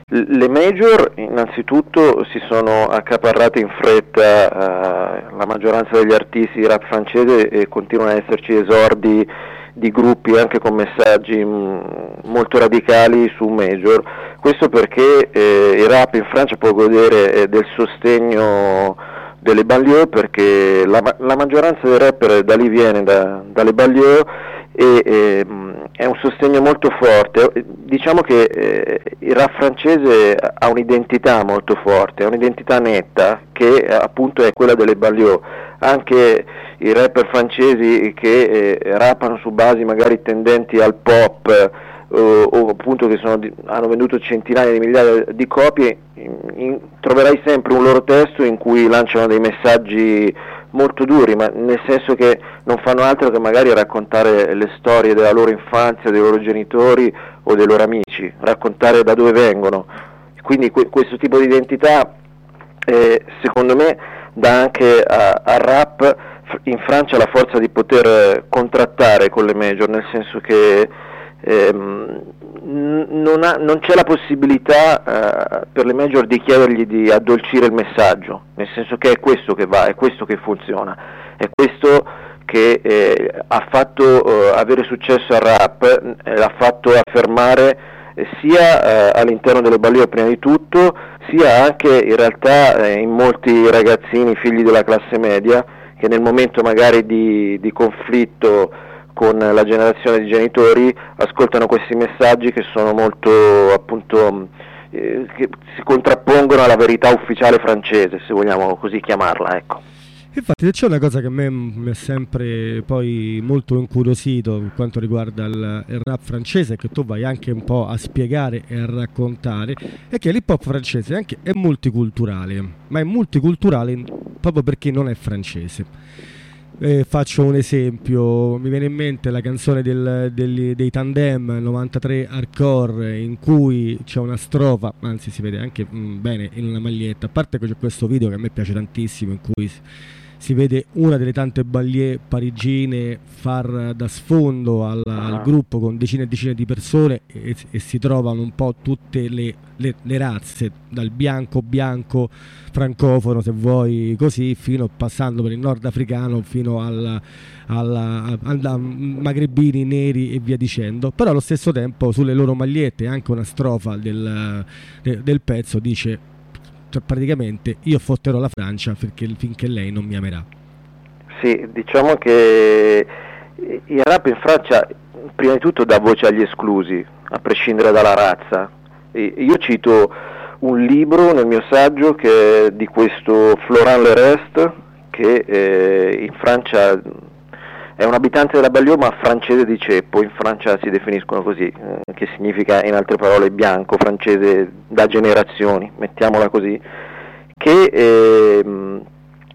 le major innanzitutto si sono accaparrate in fretta uh, la maggioranza degli artisti di rap francese e continuano ad esserci esordi di gruppi anche con messaggi mm, molto radicali su major. Questo perché eh, il rap in Francia può godere eh, del sostegno delle banlieue perché la, la, maggioranza dei rapper da lì viene, da, dalle banlieue e eh, è un sostegno molto forte. Diciamo che eh, il rap francese ha un'identità molto forte, ha un'identità netta che appunto è quella delle banlieue. Anche i rapper francesi che eh, rappano su basi magari tendenti al pop eh, o appunto che sono, hanno venduto centinaia di migliaia di copie, in, in, troverai sempre un loro testo in cui lanciano dei messaggi molto duri, ma nel senso che non fanno altro che magari raccontare le storie della loro infanzia, dei loro genitori o dei loro amici, raccontare da dove vengono. quindi que- questo tipo di identità eh, secondo me dà anche al rap in Francia la forza di poter contrattare con le major, nel senso che ehm, non, ha, non, c'è la possibilità eh, per le major di chiedergli di addolcire il messaggio, nel senso che è questo che va, è questo che funziona, è questo che eh, ha fatto eh, avere successo al rap, eh, l'ha fatto affermare eh, sia eh, all'interno delle ballie prima di tutto, sia anche in realtà in molti ragazzini figli della classe media che nel momento magari di, di conflitto con la generazione di genitori ascoltano questi messaggi che sono molto appunto eh, che si contrappongono alla verità ufficiale francese, se vogliamo così chiamarla, ecco. Infatti c'è una cosa che a me mi è sempre poi molto incuriosito per quanto riguarda il, il, rap francese, che tu vai anche un po' a spiegare e a raccontare, è che l'hip hop francese anche è multiculturale, ma è multiculturale proprio perché non è francese. Eh, faccio un esempio, mi viene in mente la canzone del, del, dei Tandem 93 Hardcore in cui c'è una strofa, anzi si vede anche mh, mm, bene in una maglietta, a parte che c'è questo video che a me piace tantissimo in cui si vede una delle tante ballie parigine far da sfondo al, al ah. gruppo con decine e decine di persone e, e si trovano un po' tutte le, le, le, razze, dal bianco bianco francofono se vuoi così, fino passando per il nordafricano fino al, al, al, al magrebini neri e via dicendo, però allo stesso tempo sulle loro magliette anche una strofa del, del pezzo dice cioè, praticamente io fotterò la Francia perché, finché lei non mi amerà. Sì, diciamo che il rap in Francia prima di tutto dà voce agli esclusi, a prescindere dalla razza. Io cito un libro nel mio saggio che è di questo Florent Lerest che eh, in Francia è un abitante della Bagliò ma francese di ceppo, in Francia si definiscono così, eh, che significa in altre parole bianco, francese da generazioni, mettiamola così, che eh,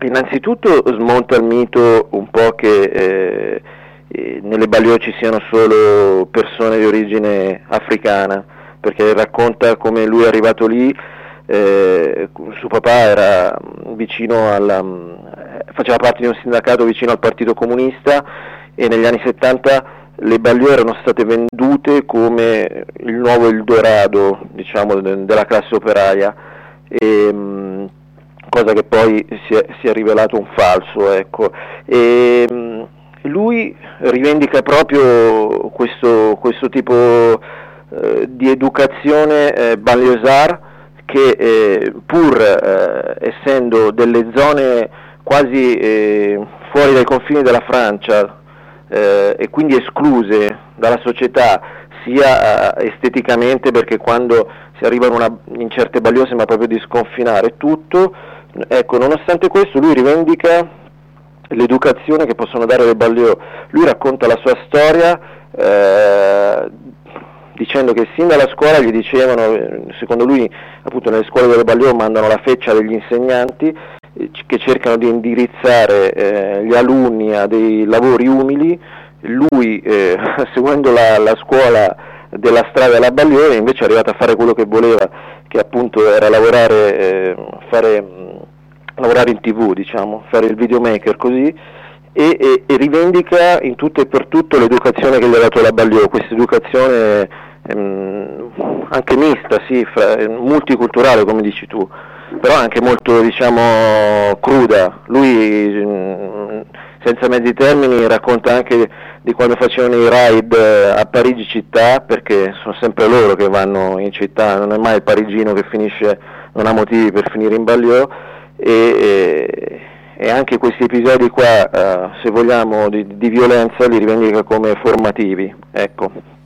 innanzitutto smonta il mito un po' che eh, eh, nelle Bagliò ci siano solo persone di origine africana, perché racconta come lui è arrivato lì eh, suo papà era vicino alla, faceva parte di un sindacato vicino al Partito Comunista e negli anni 70 le Bagliò erano state vendute come il nuovo Eldorado diciamo, de- della classe operaia, e, mh, cosa che poi si è, si è rivelato un falso. Ecco. E, lui rivendica proprio questo, questo tipo eh, di educazione eh, banlieusard che eh, pur eh, essendo delle zone quasi eh, fuori dai confini della Francia eh, e quindi escluse dalla società sia eh, esteticamente perché quando si arrivano una, in certe bagliose sembra proprio di sconfinare tutto, ecco, nonostante questo lui rivendica l'educazione che possono dare le Bagliò, lui racconta la sua storia eh, dicendo che sin dalla scuola gli dicevano, secondo lui appunto nelle scuole delle Bagliò mandano la feccia degli insegnanti eh, che cercano di indirizzare eh, gli alunni a dei lavori umili, lui eh, [LAUGHS] seguendo la, la, scuola della strada della Bagliore invece è arrivato a fare quello che voleva, che appunto era lavorare, eh, fare, lavorare in tv, diciamo, fare il videomaker così, e, e, e, rivendica in tutto e per tutto l'educazione che gli ha dato la Bagliò, questa educazione ehm, anche mista, sì, fra, multiculturale come dici tu, però anche molto diciamo cruda. Lui mm, senza mezzi termini racconta anche di quando facevano i ride a Parigi città, perché sono sempre loro che vanno in città, non è mai il parigino che finisce, non ha motivi per finire in Bagliò e, e e anche questi episodi qua, eh, se vogliamo, di, di, violenza li rivendica come formativi. Ecco.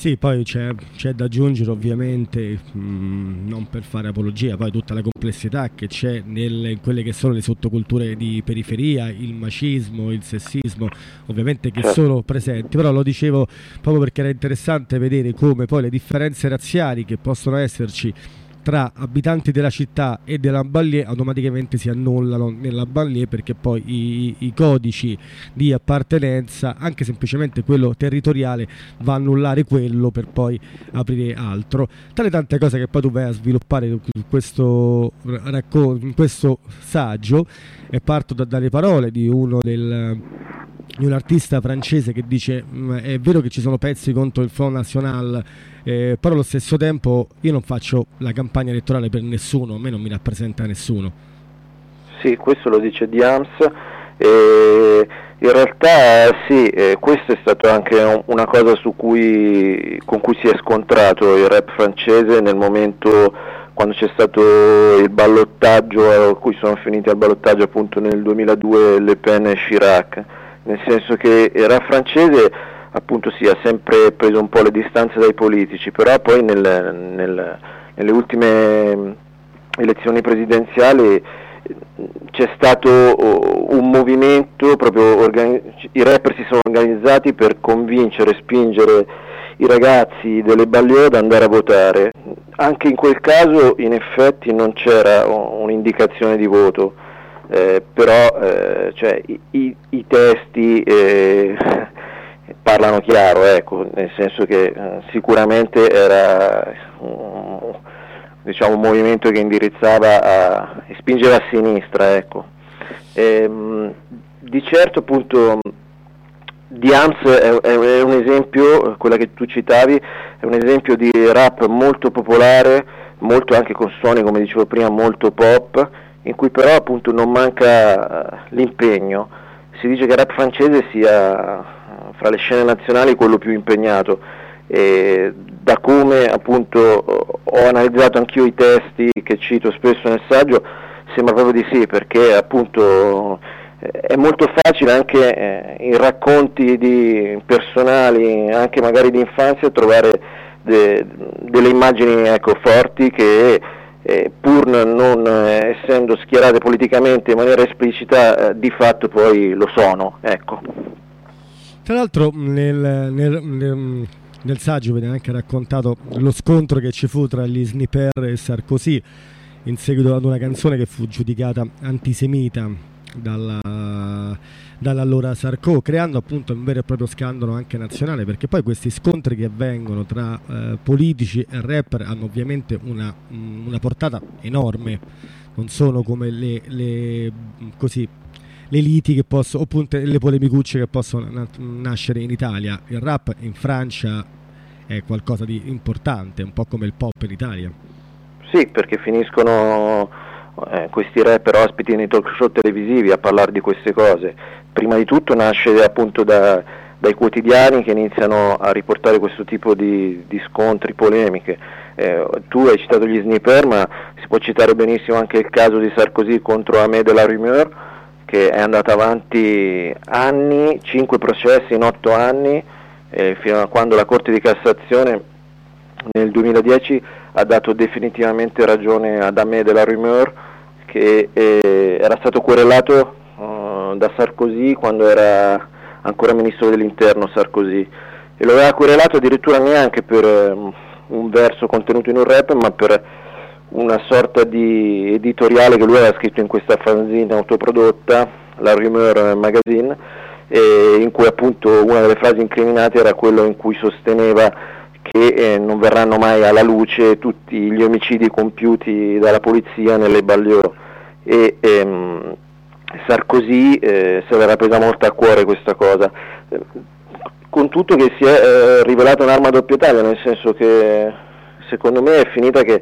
Sì, poi c'è, c'è da aggiungere ovviamente, mh, mm, non per fare apologia, poi tutta la complessità che c'è nelle, in quelle che sono le sottoculture di periferia, il macismo, il sessismo, ovviamente che certo. sono presenti, però lo dicevo proprio perché era interessante vedere come poi le differenze razziali che possono esserci tra abitanti della città e della banlieue automaticamente si annullano nella banlieue perché poi i, i codici di appartenenza, anche semplicemente quello territoriale, va a annullare quello per poi aprire altro. Tra le tante cose che poi tu vai a sviluppare in questo, in questo saggio, e parto da, dalle parole di uno del di un artista francese che dice mm, è vero che ci sono pezzi contro il Front National eh, però allo stesso tempo io non faccio la campagna elettorale per nessuno, a me non mi rappresenta nessuno. Sì, questo lo dice Diams. E in realtà sì, eh, questa è stata anche una cosa cui, con cui si è scontrato il rap francese nel momento quando c'è stato il ballottaggio, a cui sono finiti al ballottaggio appunto nel 2002 Le Pen e Chirac, nel senso che rap francese appunto si ha sempre preso un po' le distanze dai politici, però poi nel, nel, nelle ultime elezioni presidenziali c'è stato oh, un movimento, organi- i rapper si sono organizzati per convincere, spingere i ragazzi delle Bagliò ad andare a votare. Anche in quel caso in effetti non c'era un'indicazione di voto, eh, però eh, cioè, i, i, i, testi eh, parlano chiaro, ecco, nel senso che eh, sicuramente era un, diciamo, un, movimento che indirizzava a, spingeva a sinistra. Ecco. E, ehm, di certo appunto Diams è, è, è, un esempio, quella che tu citavi, è un esempio di rap molto popolare, molto anche con suoni come dicevo prima molto pop, in cui però appunto non manca uh, l'impegno. Si dice che il rap francese sia fra le scene nazionali quello più impegnato. E da come appunto ho analizzato anch'io i testi che cito spesso nel saggio, sembra proprio di sì, perché appunto è molto facile anche eh, in racconti di personali, anche magari di infanzia, trovare de, delle immagini ecco, forti che eh, pur non eh, essendo schierate politicamente in maniera esplicita, eh, di fatto poi lo sono. Ecco. Tra l'altro nel, nel, nel, nel saggio viene anche raccontato lo scontro che ci fu tra gli Sniper e Sarkozy in seguito ad una canzone che fu giudicata antisemita dalla, dall'allora Sarko, creando appunto un vero e proprio scandalo anche nazionale, perché poi questi scontri che avvengono tra eh, politici e rapper hanno ovviamente una, una portata enorme, non sono come le, le così, le liti che possono, oppure le polemicucce che possono na- nascere in Italia. Il rap in Francia è qualcosa di importante, un po' come il pop in Italia. Sì, perché finiscono eh, questi rapper ospiti nei talk show televisivi a parlare di queste cose. Prima di tutto nasce appunto da, dai quotidiani che iniziano a riportare questo tipo di, di scontri, polemiche. Eh, tu hai citato gli sniper, ma si può citare benissimo anche il caso di Sarkozy contro Ahmed de la Rumeur, che è andata avanti anni, 5 processi in 8 anni, eh, fino a quando la Corte di Cassazione nel 2010 ha dato definitivamente ragione ad Amé della Rumeur che eh, era stato querelato uh, da Sarkozy quando era ancora ministro dell'interno Sarkozy. E lo aveva querelato addirittura neanche per um, un verso contenuto in un rap ma per una sorta di editoriale che lui aveva scritto in questa fanzine autoprodotta, la Rumeur Magazine, in cui appunto una delle frasi incriminate era quello in cui sosteneva che eh, non verranno mai alla luce tutti gli omicidi compiuti dalla polizia nelle Bagliò e ehm, Sarkozy eh, se l'era presa molto a cuore questa cosa. Con tutto che si è eh, rivelata un'arma a doppio taglio nel senso che secondo me è finita che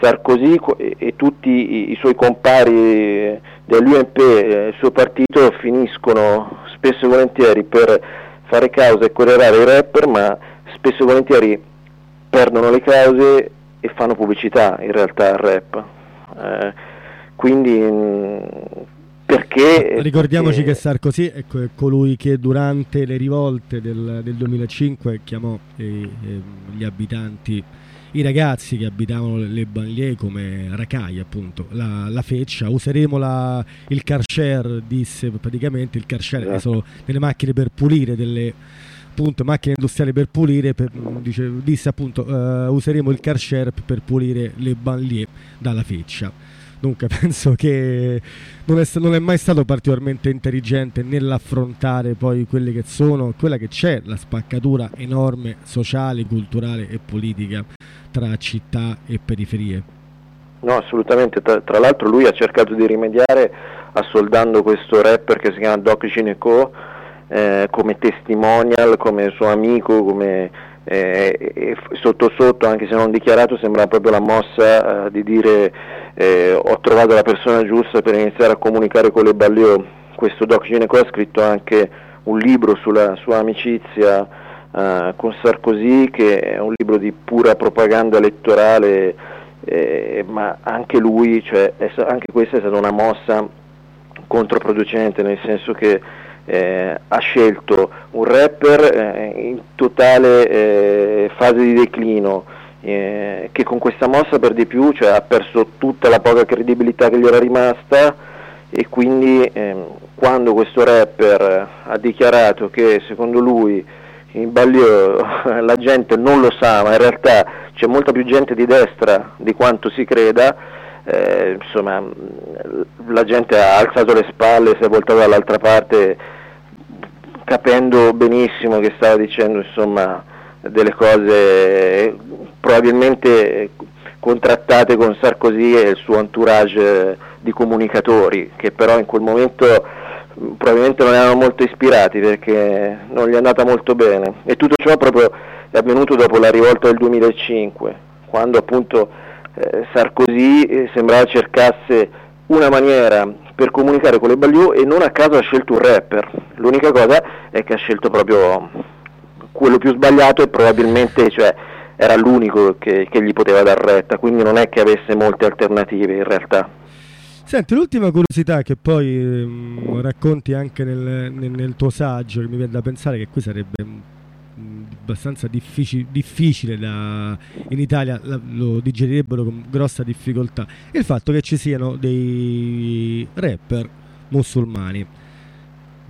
Sarkozy e tutti i suoi compari dell'UMP, eh, il suo partito, finiscono spesso e volentieri per fare causa e querelare i rapper, ma spesso e volentieri perdono le cause e fanno pubblicità in realtà al rap. Eh, quindi mm, perché... Ricordiamoci perché... che Sarkozy è colui che durante le rivolte del, del 2005 chiamò eh, eh, gli abitanti i ragazzi che abitavano le banlieue come Racai appunto la, la feccia useremo la, il car share disse praticamente il car share esatto. sono delle macchine per pulire delle appunto macchine industriali per pulire, per, dice, disse appunto uh, useremo il car share per pulire le banlieue dalla feccia. Dunque [LAUGHS] penso che non è, non è, mai stato particolarmente intelligente nell'affrontare poi quelle che sono, quella che c'è, la spaccatura enorme sociale, culturale e politica tra città e periferie. No, assolutamente, tra, tra l'altro lui ha cercato di rimediare assoldando questo rapper che si chiama Doc Gineco eh, come testimonial, come suo amico, come eh, sotto sotto, anche se non dichiarato, sembra proprio la mossa eh, di dire eh, ho trovato la persona giusta per iniziare a comunicare con le Balliò. Questo Doc Gineco ha scritto anche un libro sulla sua amicizia eh, con Sarkozy, che è un libro di pura propaganda elettorale, ma anche lui, cioè, è, anche questa è stata una mossa controproducente, nel senso che eh, ha scelto un rapper eh, in totale eh, fase di declino, eh, che con questa mossa per di più cioè, ha perso tutta la poca credibilità che gli era rimasta e quindi ehm, quando questo rapper ha dichiarato che secondo lui in Bagliò [LAUGHS] la gente non lo sa, ma in realtà c'è molta più gente di destra di quanto si creda, eh, insomma la gente ha alzato le spalle, si è voltata dall'altra parte capendo benissimo che stava dicendo insomma, delle cose probabilmente contrattate con Sarkozy e il suo entourage di comunicatori che però in quel momento probabilmente non erano molto ispirati perché non gli è andata molto bene. E tutto ciò proprio è avvenuto dopo la rivolta del 2005 quando appunto eh, Sarkozy eh, sembrava cercasse una maniera per comunicare con le Balliù e non a caso ha scelto un rapper. L'unica cosa è che ha scelto proprio quello più sbagliato e probabilmente cioè, era l'unico che, che, gli poteva dar retta, quindi non è che avesse molte alternative in realtà. Senti, l'ultima curiosità che poi ehm, racconti anche nel, nel, nel, tuo saggio, che mi viene da pensare che qui sarebbe abbastanza difficile, difficile da, in Italia la, lo digerirebbero con grossa difficoltà il fatto che ci siano dei rapper musulmani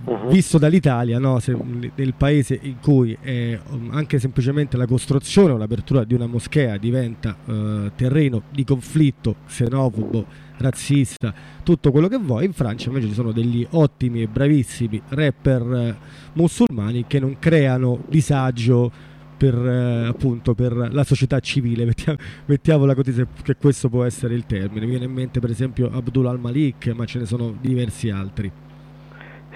uh-huh. visto dall'Italia no, se, nel paese in cui eh, anche semplicemente la costruzione o l'apertura di una moschea diventa eh, terreno di conflitto xenofobo razzista, tutto quello che vuoi. In Francia invece ci sono degli ottimi e bravissimi rapper eh, musulmani che non creano disagio per, eh, appunto, per la società civile, [LAUGHS] mettiamo, mettiamola così che questo può essere il termine. Mi viene in mente per esempio Abdul al-Malik, ma ce ne sono diversi altri.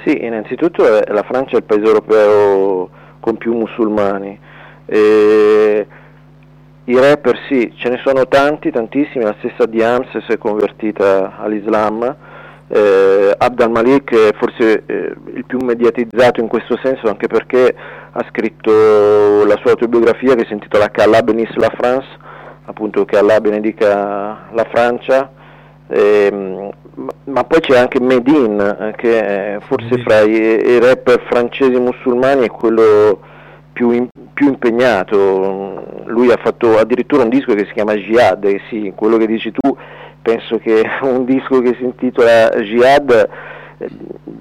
Sì, innanzitutto la Francia è il paese europeo con più musulmani. E i rapper sì, ce ne sono tanti, tantissimi, la stessa Diams si è convertita all'Islam, eh, Abd al-Malik è forse eh, il più mediatizzato in questo senso anche perché ha scritto la sua autobiografia che si intitola Che Allah benisse la France, appunto che Allah benedica la Francia, eh, ma poi c'è anche Medin eh, che forse fra i, i rapper francesi musulmani è quello più, in, più, impegnato, lui ha fatto addirittura un disco che si chiama Jihad, e sì, quello che dici tu, penso che [LAUGHS] un disco che si intitola Jihad eh,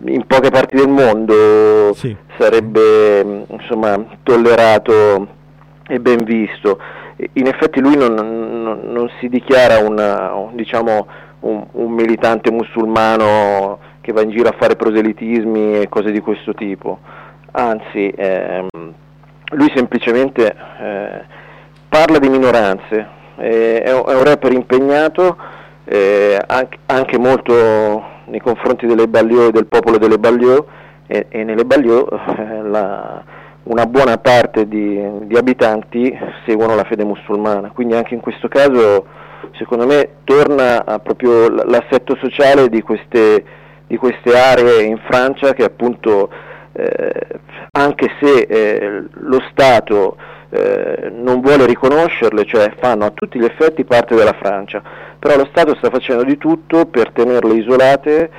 in poche parti del mondo sì. sarebbe insomma, tollerato e ben visto. In effetti lui non, non, non si dichiara una, diciamo, un, un militante musulmano che va in giro a fare proselitismi e cose di questo tipo, anzi ehm, lui semplicemente eh, parla di minoranze, eh, è, un, rapper impegnato eh, anche, molto nei confronti delle Bagliò e del popolo delle Bagliò e, e nelle Bagliò eh, la, una buona parte di, di, abitanti seguono la fede musulmana, quindi anche in questo caso secondo me torna proprio l'assetto sociale di queste, di queste aree in Francia che appunto anche se eh, lo Stato eh, non vuole riconoscerle, cioè fanno a tutti gli effetti parte della Francia, però lo Stato sta facendo di tutto per tenerle isolate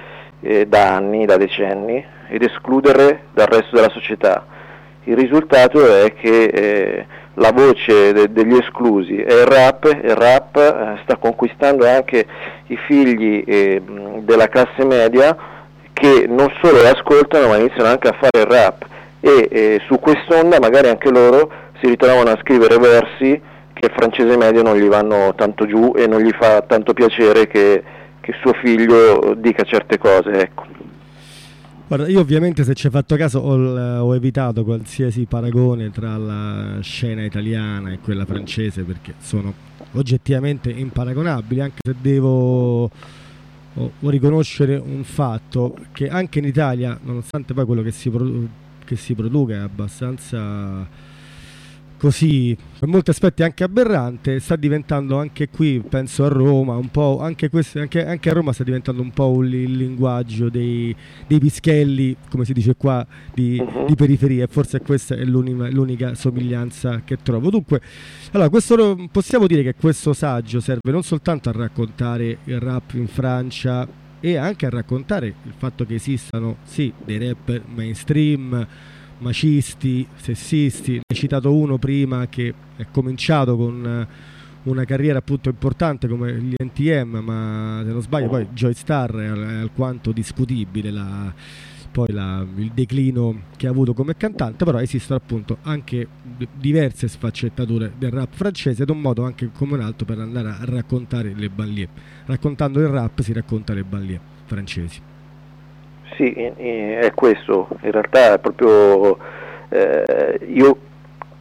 eh, da anni, da decenni ed escluderle dal resto della società. Il risultato è che eh, la voce de- degli esclusi è il rap, il rap eh, sta conquistando anche i figli della classe media che non solo ascoltano ma iniziano anche a fare rap e eh, su quest'onda magari anche loro si ritrovano a scrivere versi che il francese medio non gli vanno tanto giù e non gli fa tanto piacere che, che suo figlio dica certe cose. Ecco. Guarda, io ovviamente se ci hai fatto caso ho, ho, evitato qualsiasi paragone tra la scena italiana e quella francese perché sono oggettivamente imparagonabili, anche se devo o, riconoscere un fatto che anche in Italia, nonostante poi quello che si, che si produca è abbastanza così per molti aspetti anche aberrante sta diventando anche qui penso a Roma un po' anche, questo, anche, anche a Roma sta diventando un po' il linguaggio dei, dei pischelli come si dice qua di, uh-huh. di periferia e forse questa è l'unica, l'unica, somiglianza che trovo dunque allora questo, possiamo dire che questo saggio serve non soltanto a raccontare il rap in Francia e anche a raccontare il fatto che esistano sì dei rap mainstream macisti, sessisti. Ne hai citato uno prima che è cominciato con eh, una carriera appunto importante come gli NTM, ma se non sbaglio poi Joy Star è, alquanto discutibile la, poi la, il declino che ha avuto come cantante, però esistono appunto anche diverse sfaccettature del rap francese ed un modo anche come un altro per andare a raccontare le banlieue. Raccontando il rap si racconta le banlieue francesi. Sì, è questo, in realtà è proprio eh, io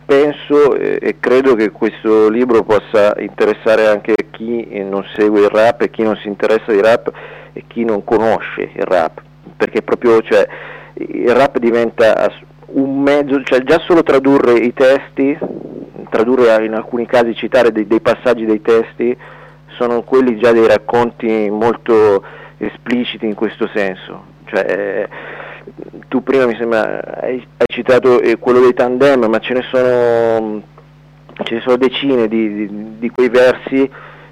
penso e credo che questo libro possa interessare anche chi non segue il rap e chi non si interessa di rap e chi non conosce il rap, perché proprio cioè, il rap diventa un mezzo, cioè già solo tradurre i testi, tradurre in alcuni casi citare dei, dei passaggi dei testi, sono quelli già dei racconti molto espliciti in questo senso cioè, tu prima mi sembra hai, hai citato eh, quello dei tandem, ma ce ne sono, ce ne sono decine di, di, di quei versi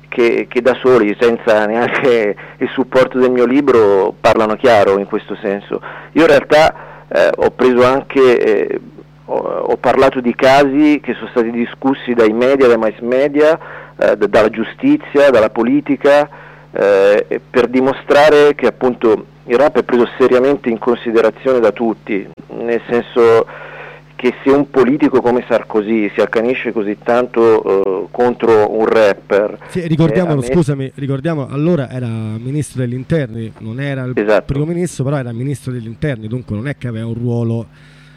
che, che, da soli, senza neanche il supporto del mio libro, parlano chiaro in questo senso. Io in realtà eh, ho preso anche, eh, ho, parlato di casi che sono stati discussi dai media, dai mass media, eh, dalla giustizia, dalla politica, eh, per dimostrare che appunto il rap è preso seriamente in considerazione da tutti, nel senso che se un politico come Sarkozy si accanisce così tanto uh, contro un rapper... Sì, ricordiamolo, eh, me... scusami, ricordiamo, allora era ministro degli interni, non era il esatto. primo ministro, però era ministro degli interni, dunque non è che aveva un ruolo,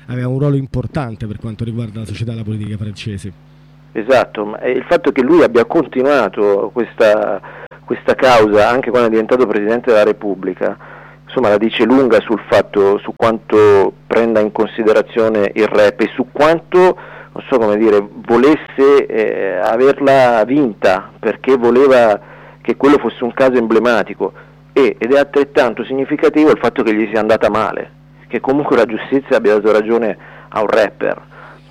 aveva un ruolo importante per quanto riguarda la società e la politica francese. Esatto, ma il fatto che lui abbia continuato questa, questa causa anche quando è diventato Presidente della Repubblica, insomma la dice lunga sul fatto, su quanto prenda in considerazione il rap e su quanto, non so come dire, volesse eh, averla vinta perché voleva che quello fosse un caso emblematico. E, ed è altrettanto significativo il fatto che gli sia andata male, che comunque la giustizia abbia dato ragione a un rapper,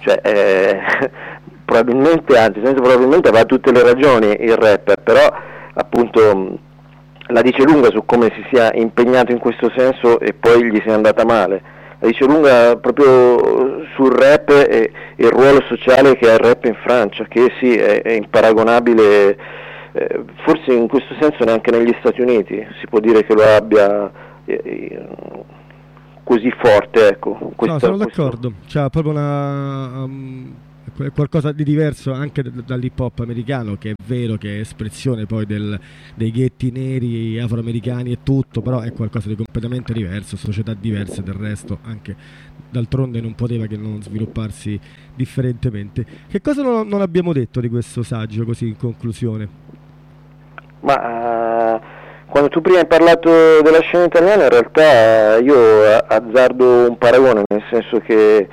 cioè eh, [LAUGHS] probabilmente, anzi probabilmente aveva tutte le ragioni il rapper, però appunto la dice lunga su come si sia impegnato in questo senso e poi gli sia andata male. La dice lunga proprio sul rap e, il ruolo sociale che ha il rap in Francia, che sì, è, è imparagonabile, eh, forse in questo senso neanche negli Stati Uniti si può dire che lo abbia eh, eh così forte. Ecco, questo, no, sono d'accordo, questo... c'è proprio una... Um qualcosa di diverso anche dall'hip hop americano che è vero che è espressione poi del, dei ghetti neri afroamericani e tutto però è qualcosa di completamente diverso società diverse del resto anche d'altronde non poteva che non svilupparsi differentemente. Che cosa non, non abbiamo detto di questo saggio così in conclusione? Ma uh, quando tu prima hai parlato della scena italiana in realtà io azzardo un paragone nel senso che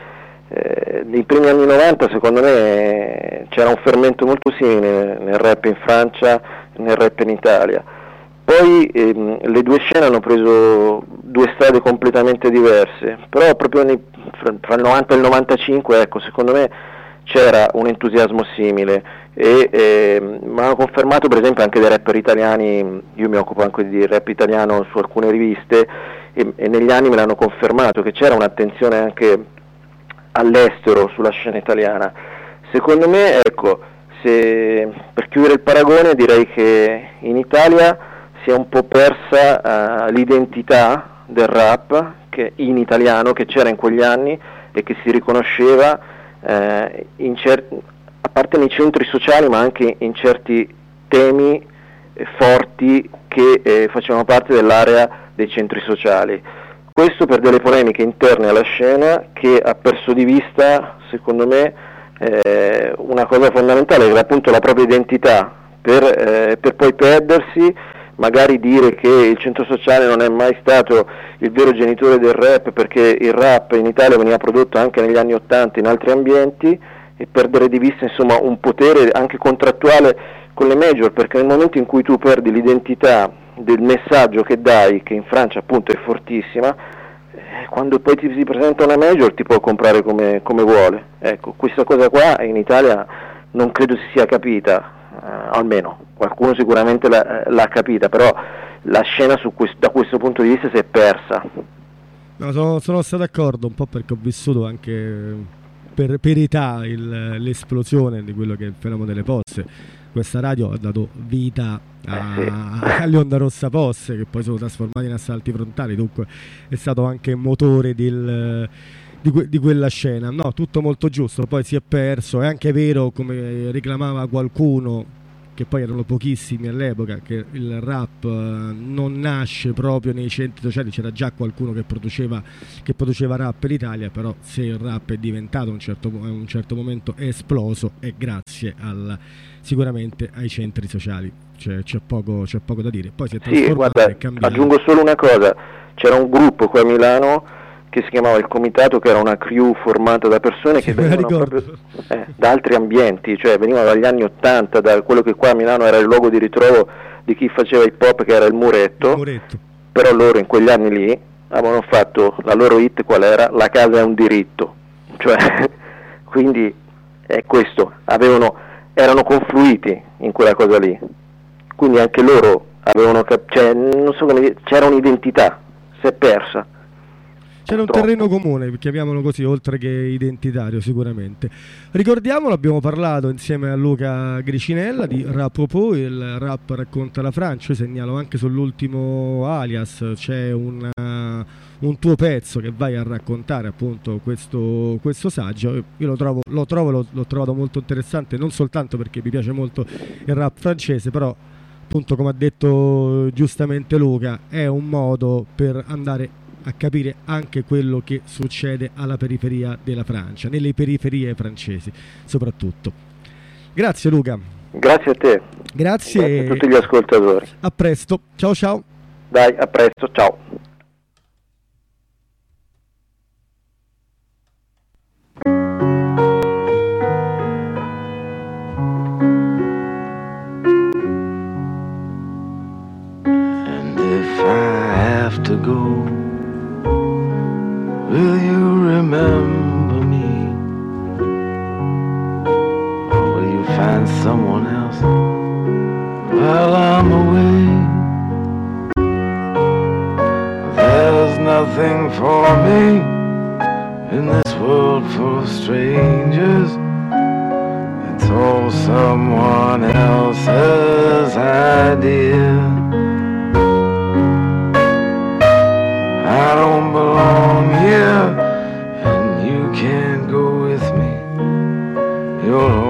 eh, nei primi anni 90 secondo me c'era un fermento molto simile nel rap in Francia e nel rap in Italia. Poi ehm, le due scene hanno preso due strade completamente diverse, però proprio nei, fra, fra, il 90 e il 95 ecco, secondo me c'era un entusiasmo simile e eh, mi hanno confermato per esempio anche dei rapper italiani, io mi occupo anche di rap italiano su alcune riviste e, e negli anni me l'hanno confermato che c'era un'attenzione anche all'estero sulla scena italiana. Secondo me, ecco, se, per chiudere il paragone direi che in Italia si è un po' persa uh, l'identità del rap che, in italiano che c'era in quegli anni e che si riconosceva eh, cer- a parte nei centri sociali ma anche in certi temi eh, forti che eh, facevano parte dell'area dei centri sociali. Questo per delle polemiche interne alla scena che ha perso di vista, secondo me, eh, una cosa fondamentale, che era appunto la propria identità, per, eh, per poi perdersi magari dire che il centro sociale non è mai stato il vero genitore del rap perché il rap in Italia veniva prodotto anche negli anni Ottanta in altri ambienti e perdere di vista insomma, un potere anche contrattuale con le major perché nel momento in cui tu perdi l'identità del messaggio che dai, che in Francia appunto è fortissima, eh, quando poi ti si presenta una major ti può comprare come, come vuole. Ecco, questa cosa qua in Italia non credo si sia capita, eh, almeno qualcuno sicuramente l'ha, l'ha capita, però la scena questo, da questo punto di vista si è persa. No, sono, sono stato d'accordo un po' perché ho vissuto anche per, per età il, l'esplosione di quello che è il fenomeno delle poste. Questa radio ha dato vita a, eh sì. [LAUGHS] alle Onda Rossa Posse che poi sono trasformati in assalti frontali, dunque è stato anche motore del, di, que, di, quella scena. No, tutto molto giusto, poi si è perso, è anche vero come reclamava qualcuno che poi erano pochissimi all'epoca, che il rap eh, non nasce proprio nei centri sociali, c'era già qualcuno che produceva, che produceva rap in Italia, però se il rap è diventato a un certo, un certo momento è esploso è grazie al, sicuramente ai centri sociali, cioè, c'è, poco, c'è, poco, da dire. Poi si è trasformato sì, guarda, aggiungo solo una cosa, c'era un gruppo qua a Milano che si chiamava il comitato, che era una crew formata da persone che venivano proprio, eh, da altri ambienti, cioè venivano dagli anni Ottanta, da quello che qua a Milano era il luogo di ritrovo di chi faceva hip hop, che era il muretto, il muretto. però loro in quegli anni lì avevano fatto la loro hit qual era? La casa è un diritto, cioè, [LAUGHS] quindi è questo, avevano, erano confluiti in quella cosa lì, quindi anche loro avevano, cioè, non so come dire, c'era un'identità, si è persa c'era un terreno comune, chiamiamolo così, oltre che identitario sicuramente. Ricordiamolo, abbiamo parlato insieme a Luca Gricinella di Rapopo, il rap racconta la Francia, io segnalo anche sull'ultimo alias, c'è una, un tuo pezzo che vai a raccontare appunto questo, questo saggio, io lo trovo, lo trovo l'ho, l'ho trovato molto interessante, non soltanto perché mi piace molto il rap francese, però appunto come ha detto giustamente Luca, è un modo per andare a capire anche quello che succede alla periferia della Francia, nelle periferie francesi soprattutto. Grazie Luca. Grazie a te. Grazie. Grazie a tutti gli ascoltatori. A presto. Ciao ciao. Dai, a presto, ciao. And if I have to go remember me? Or will you find someone else while I'm away? There's nothing for me in this world full of strangers. It's all someone else's idea. I don't belong here, You're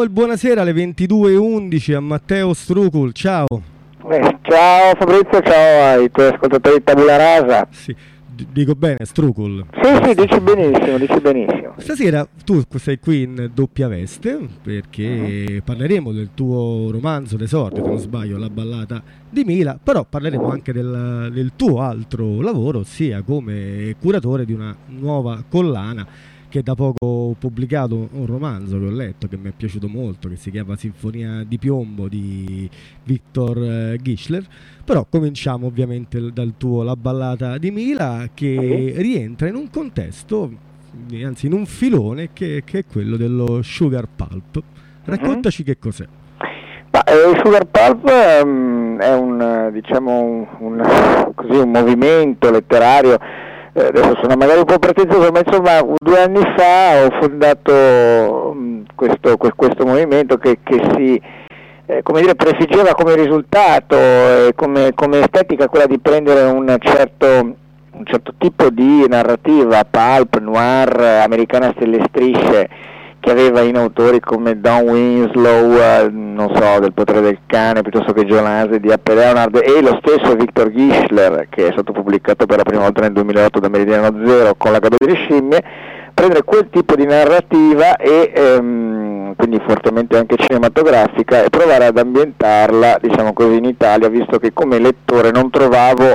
diamo il buonasera alle 22.11 a Matteo Strucul. Ciao. Eh, ciao Fabrizio, ciao ai tuoi ascoltatori di Tabula Rasa. Sì, dico bene, Strucul. Sì, sì, dici benissimo, dici benissimo. Stasera tu sei qui in doppia veste perché parleremo del tuo romanzo d'esordio, se non sbaglio, La ballata di Mila, però parleremo anche del, del tuo altro lavoro, ossia come curatore di una nuova collana che da poco ho pubblicato un romanzo che ho letto che mi è piaciuto molto che si chiama Sinfonia di piombo di Victor eh, Gischler. Però cominciamo ovviamente dal tuo La ballata di Mila che rientra in un contesto anzi in un filone che, che è quello dello sugar pulp. Raccontaci che cos'è. Ma, eh, il Sugar Pulp ehm, è un, diciamo, un, un- così, un movimento letterario, eh, adesso sono magari un po' pretenzioso, ma insomma due anni fa ho fondato mm, questo, que- questo movimento che, che si eh, come dire, prefiggeva come risultato, eh, come, come estetica quella di prendere un certo, un certo tipo di narrativa pulp, noir, americana stelle e strisce, che aveva in autori come Don Winslow, eh, non so, del potere del cane, piuttosto che Hase di Apple Leonard e lo stesso Victor Gischler, che è stato pubblicato per la prima volta nel 2008 da Meridiano Zero con la Gabbia delle Scimmie, prendere quel tipo di narrativa e ehm, quindi fortemente anche cinematografica e provare ad ambientarla, diciamo così, in Italia, visto che come lettore non trovavo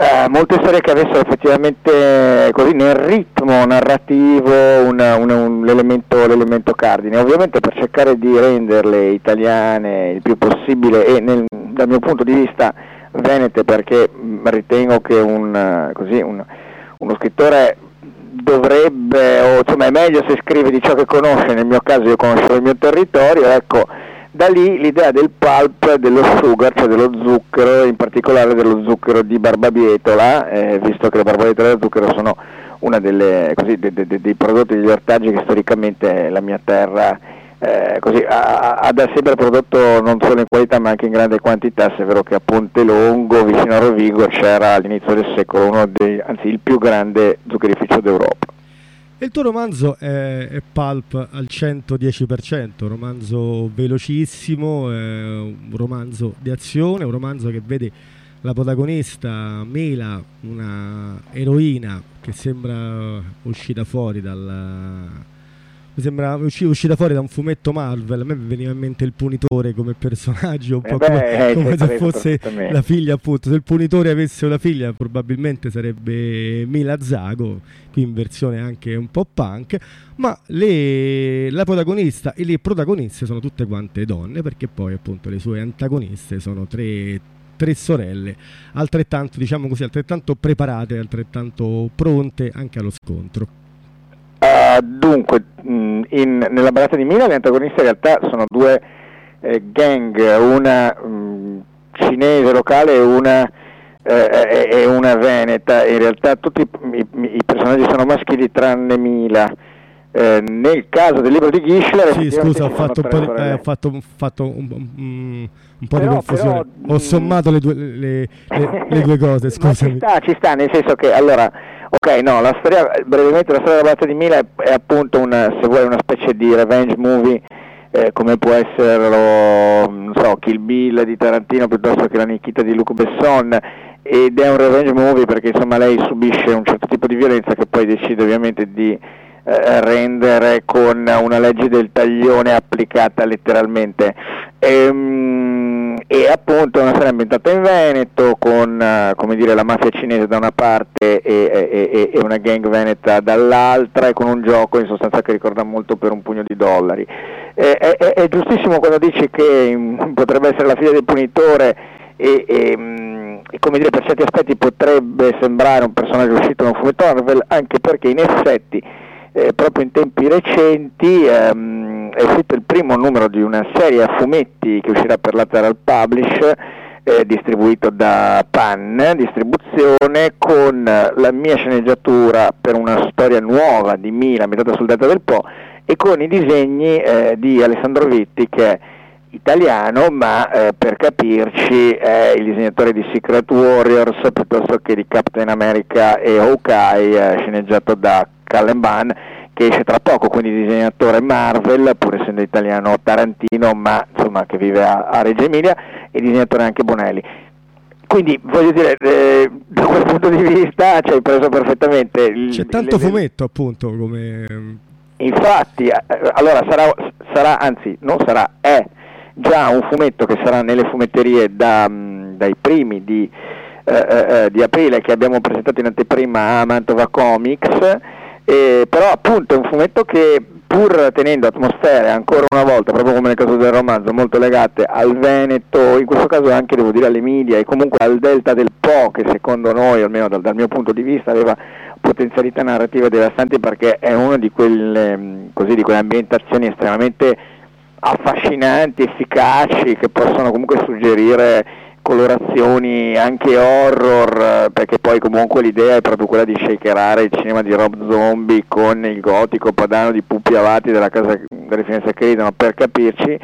eh, molte storie che avessero effettivamente così nel ritmo narrativo una- una- un- l'elemento, l'elemento cardine. Ovviamente per cercare di renderle italiane il più possibile e nel- dal mio punto di vista venete perché mh, ritengo che un, eh, così, un- uno scrittore dovrebbe, o insomma è meglio se scrive di ciò che conosce, nel mio caso io conoscevo il mio territorio, ecco, da lì l'idea del pulp, dello sugar, cioè dello zucchero, in particolare dello zucchero di barbabietola, eh, visto che le barbabietole e lo zucchero sono uno dei prodotti degli ortaggi che storicamente la mia terra eh, così, ha, ha da sempre prodotto non solo in qualità ma anche in grande quantità, se è vero che a Ponte Longo, vicino a Rovigo, c'era all'inizio del secolo uno dei, anzi il più grande zuccherificio d'Europa. Il tuo romanzo è, è pulp al 110%, un romanzo velocissimo, un romanzo di azione, un romanzo che vede la protagonista Mela, una eroina che sembra uscita fuori dal... Mi sembra usci- uscita fuori da un fumetto Marvel, a me veniva in mente il punitore come personaggio, un Eh po' beh, come, eh, come ti se fosse la figlia appunto, se il punitore avesse una figlia probabilmente sarebbe Mila Zago, qui in versione anche un po' punk, ma le, la protagonista e le protagoniste sono tutte quante donne perché poi appunto le sue antagoniste sono tre, tre sorelle, altrettanto diciamo così, altrettanto preparate, altrettanto pronte anche allo scontro. Ah, dunque, mh, in- nella barata di Milan gli antagonisti in realtà sono due eh, gang, una mh, cinese locale e una, eh, e- e una veneta. In realtà tutti i, i- personaggi sono maschili tranne Mila. Eh, nel caso del libro di Gischler, Sì, scusa, ho fatto un tre po' di, eh, ho fatto, fatto un, un- un po' di Però- confusione. però, ho sommato le due, le- le- le [LAUGHS] due cose, scusami. ci sta, ci sta, nel senso che allora, ok, no, la storia, brevemente la storia della battaglia di Mila è, è appunto una, se vuoi, una specie di revenge movie, eh, come può essere, non so, Kill Bill di Tarantino piuttosto che la Nikita di Luc Besson, ed è un revenge movie perché insomma lei subisce un certo tipo di violenza che poi decide ovviamente di eh, rendere con una legge del taglione applicata letteralmente. Ehm, E, appunto una storia ambientata in Veneto con eh, dire, la mafia cinese da una parte e, e- e- una gang veneta dall'altra e con un gioco in sostanza che ricorda molto per un pugno di dollari. È, è- è giustissimo quando dici che mm, potrebbe essere la figlia del punitore e, e, mm, e, come dire per certi aspetti potrebbe sembrare un personaggio uscito da un fumetto Marvel anche perché in effetti eh, proprio in tempi recenti ehm, è uscito il primo numero di una serie a fumetti che uscirà per la Zeral Publish eh, distribuito da Pan Distribuzione con la mia sceneggiatura per una storia nuova di Mila ambientata sul delta del Po e con i disegni eh, di Alessandro Vitti che è italiano, ma eh, per capirci è il disegnatore di Secret Warriors piuttosto che di Captain America e Hawkeye, eh, sceneggiato da Callen Bunn, che esce tra poco, quindi disegnatore Marvel, pur essendo italiano Tarantino, ma insomma che vive a, a Reggio Emilia, e disegnatore anche Bonelli. Quindi voglio dire, eh, da quel punto di vista ci hai preso perfettamente. Il, C'è tanto le- fumetto, appunto, come... Infatti, eh, allora sarà, sarà, anzi non sarà, è già un fumetto che sarà nelle fumetterie da, mh, dai primi di, eh, eh, eh, di aprile che abbiamo presentato in anteprima a Mantova Comics, eh, però appunto è un fumetto che pur tenendo atmosfere ancora una volta, proprio come nel caso del romanzo, molto legate al Veneto, in questo caso anche devo dire all'Emilia e comunque al delta del Po che secondo noi, almeno dal, dal mio punto di vista, aveva potenzialità narrative devastanti perché è una di quelle, mh, così, di quelle ambientazioni estremamente affascinanti, efficaci, che possono comunque suggerire colorazioni anche horror, perché poi comunque l'idea è proprio quella di shakerare il cinema di Rob Zombie con il gotico padano di Pupi Avati della casa delle finestre che ridono, per capirci.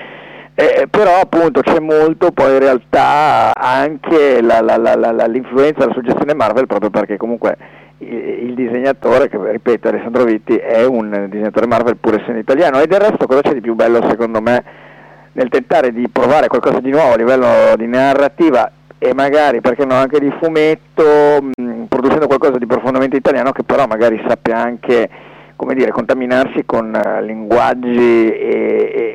Eh, però appunto c'è molto poi in realtà anche la- la- la- l'influenza, la suggestione Marvel proprio perché comunque il, il disegnatore, che ripeto Alessandro Vitti, è un disegnatore Marvel pur essendo italiano e del resto cosa c'è di più bello secondo me nel tentare di provare qualcosa di nuovo a livello di narrativa e magari perché no anche di fumetto, mh, producendo qualcosa di profondamente italiano che però magari sappia anche come dire, contaminarsi con eh, linguaggi e,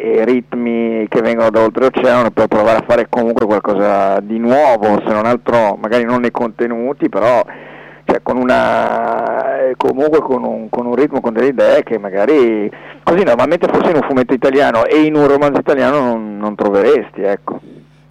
e- e ritmi che vengono da oltreoceano per provare a fare comunque qualcosa di nuovo, se non altro magari non nei contenuti, però cioè, con una, eh, comunque con un, con un ritmo, con delle idee che magari così normalmente forse in un fumetto italiano e in un romanzo italiano non, non troveresti, ecco.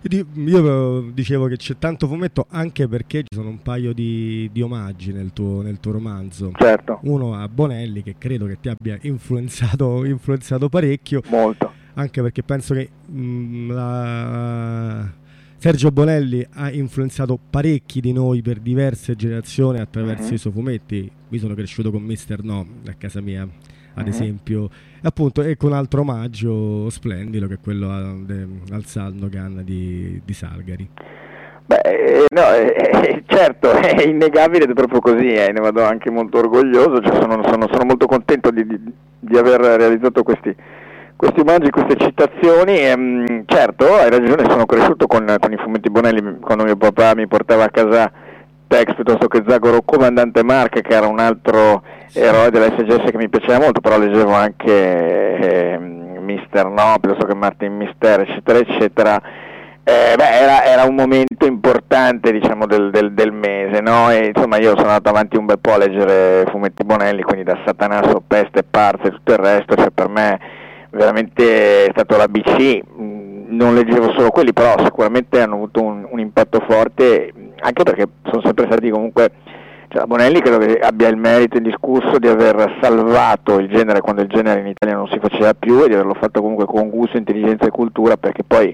Io eh, dicevo che c'è tanto fumetto anche perché ci sono un paio di, di omaggi nel tuo, nel tuo romanzo. Certo. Uno a Bonelli che credo che ti abbia influenzato, [LAUGHS] influenzato parecchio. Molto. Anche perché penso che mm, la- Sergio Bonelli ha influenzato parecchi di noi per diverse generazioni attraverso Mhm. i suoi fumetti. Io sono cresciuto con Mister No a casa mia, ad Mhm. esempio. E appunto, e con un altro omaggio splendido che è quello a- de- al Sandokan di, di Salgari. Beh, eh, no, eh, eh, certo, [LAUGHS] è innegabile ed è proprio così, eh, ne vado anche molto orgoglioso, cioè sono, sono- sono molto contento di, di- di aver realizzato questi, questi omaggi, queste citazioni. e, mm, certo, hai ragione, sono cresciuto con, con i fumetti Bonelli quando mio papà mi portava a casa Tex piuttosto che Zagoro Comandante Mark, che era un altro eroe dell'SGS che mi piaceva molto, però leggevo anche eh, Mister No, piuttosto che Martin Mister, eccetera, eccetera. Eh, beh, era, era un momento importante diciamo, del, del- del mese, no? E, insomma io sono andato avanti un bel po' a leggere fumetti Bonelli, quindi da Satanasso, Peste, Parze e tutto il resto, cioè per me veramente è stato l'ABC, Mm, non leggevo solo quelli, però sicuramente hanno avuto un, un impatto forte, anche perché sono sempre stati comunque cioè, Bonelli credo che abbia il merito indiscusso di aver salvato il genere quando il genere in Italia non si faceva più e di averlo fatto comunque con gusto, intelligenza e cultura perché poi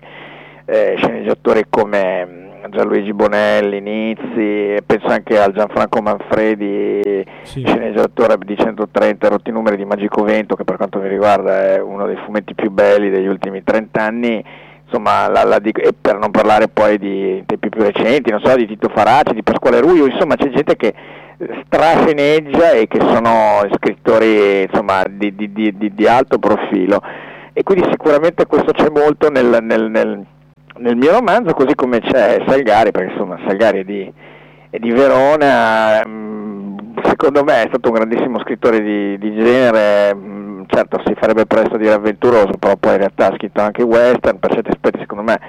eh, sceneggiatori come Gianluigi Bonelli, Nizzi, penso anche al Gianfranco Manfredi, sceneggiatore di 130 rotti numeri di Magico Vento che per quanto mi riguarda è uno dei fumetti più belli degli ultimi 30 anni insomma, la, la dico- e per non parlare poi di tempi più recenti, non so, di Tito Faraci, di Pasquale Ruio, insomma c'è gente che strasceneggia e che sono scrittori insomma, di, di- di- di- di alto profilo. E quindi sicuramente questo c'è molto nel, nel- nel- nel mio romanzo, così come c'è Salgari, perché insomma Salgari è di, è di Verona, mm, secondo me è stato un grandissimo scrittore di, di genere, mm, certo si farebbe presto dire avventuroso, però poi in realtà ha scritto anche western, per certi aspetti secondo me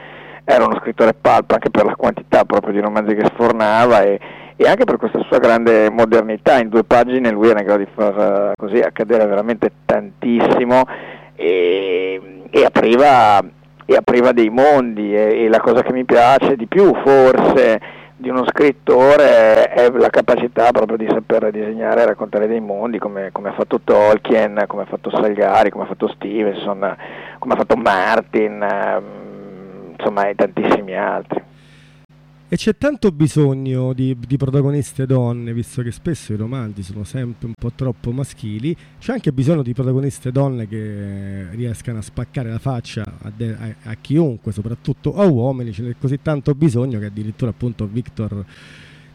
era uno scrittore pulp anche per la quantità proprio di romanzi che sfornava e, e anche per questa sua grande modernità, in due pagine lui era in grado di far eh, così accadere veramente tantissimo e, e apriva, e apriva dei mondi e, e la cosa che mi piace di più forse di uno scrittore è la capacità proprio di saper disegnare e raccontare dei mondi come, come ha fatto Tolkien, come ha fatto Salgari, come ha fatto Stevenson, come ha fatto Martin, ehm, insomma e tantissimi altri. E c'è tanto bisogno di, di, protagoniste donne, visto che spesso i romanzi sono sempre un po' troppo maschili, c'è anche bisogno di protagoniste donne che riescano a spaccare la faccia a, de- a, a chiunque, soprattutto a uomini, ce n'è così tanto bisogno che addirittura appunto Victor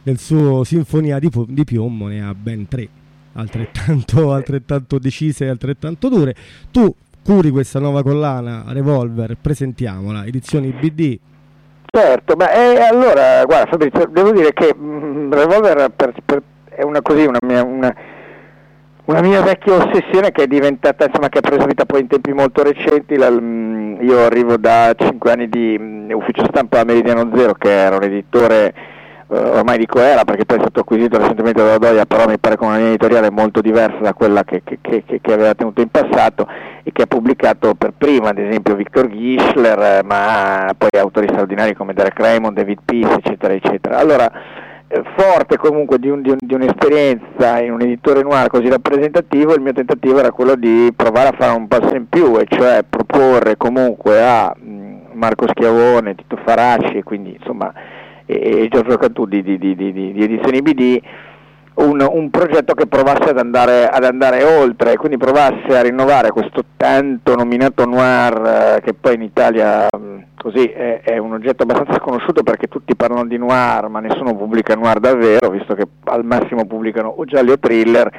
nel suo Sinfonia di, di Piombo ne ha ben tre, altrettanto, altrettanto decise e altrettanto dure. Tu curi questa nuova collana Revolver, presentiamola, edizioni BD Certo, ma eh, allora, guarda Fabrizio, devo dire che mh, mm, Revolver per, per, è una così, una mia, una, una mia, vecchia ossessione che è diventata, insomma, che ha preso vita poi in tempi molto recenti, la, mh, mm, io arrivo da 5 anni di mh, mm, ufficio stampa Meridiano Zero, che era un editore ormai dico era perché poi è stato acquisito recentemente dalla Doia, però mi pare con una linea editoriale molto diversa da quella che, che, che, che, aveva tenuto in passato e che ha pubblicato per prima ad esempio Victor Gischler, eh, ma poi autori straordinari come Derek Raymond, David Peace, eccetera, eccetera. Allora, eh, forte comunque di, un, di, un, di, un'esperienza in un editore noir così rappresentativo, il mio tentativo era quello di provare a fare un passo in più, e cioè proporre comunque a mh, Marco Schiavone, Tito Faracci, quindi insomma e Giorgio Cantù di, di, di, di, Edizioni BD un, un, progetto che provasse ad andare, ad andare, oltre, quindi provasse a rinnovare questo tanto nominato noir eh, che poi in Italia mm, così è, è, un oggetto abbastanza sconosciuto perché tutti parlano di noir ma nessuno pubblica noir davvero, visto che al massimo pubblicano o gialli o thriller,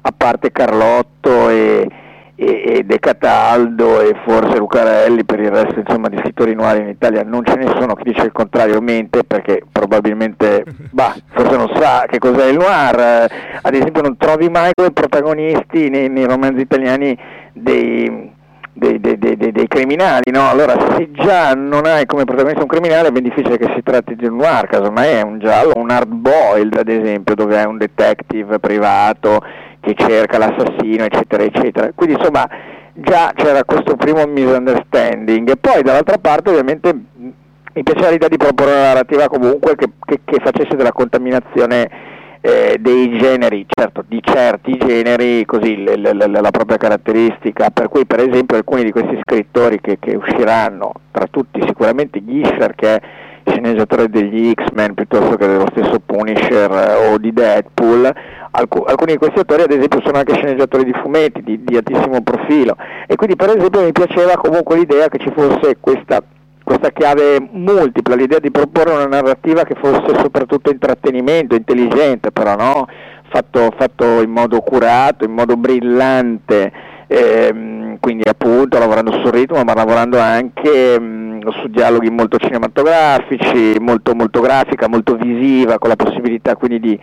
a parte Carlotto e, e, De Cataldo e forse Lucarelli, per il resto insomma di scrittori noir in Italia non ce ne sono, chi dice il contrario mente perché probabilmente [LAUGHS] bah, forse non sa che cos'è il noir, ad esempio non trovi mai come protagonisti nei, nei romanzi italiani dei, dei, dei, dei, dei, criminali, no? Allora se già non hai come protagonista un criminale è ben difficile che si tratti di un noir, casomai è un giallo, un hard boiled ad esempio, dove è un detective privato che cerca l'assassino, eccetera, eccetera. Quindi insomma già c'era questo primo misunderstanding. E poi dall'altra parte ovviamente mi piaceva l'idea di proporre una narrativa comunque che, che, che facesse della contaminazione eh, dei generi, certo di certi generi, così le, le, le, la propria caratteristica, per cui per esempio alcuni di questi scrittori che, che usciranno, tra tutti sicuramente Gisher che è sceneggiatore degli X-Men piuttosto che dello stesso Punisher eh, o di Deadpool, Alc- alcuni di questi autori ad esempio sono anche sceneggiatori di fumetti di, di altissimo profilo. E quindi per esempio mi piaceva comunque l'idea che ci fosse questa questa chiave multipla, l'idea di proporre una narrativa che fosse soprattutto intrattenimento, intelligente però, no? fatto, fatto, in modo curato, in modo brillante, ehm, quindi appunto lavorando sul ritmo ma lavorando anche mh, su dialoghi molto cinematografici, molto, molto grafica, molto visiva, con la possibilità quindi di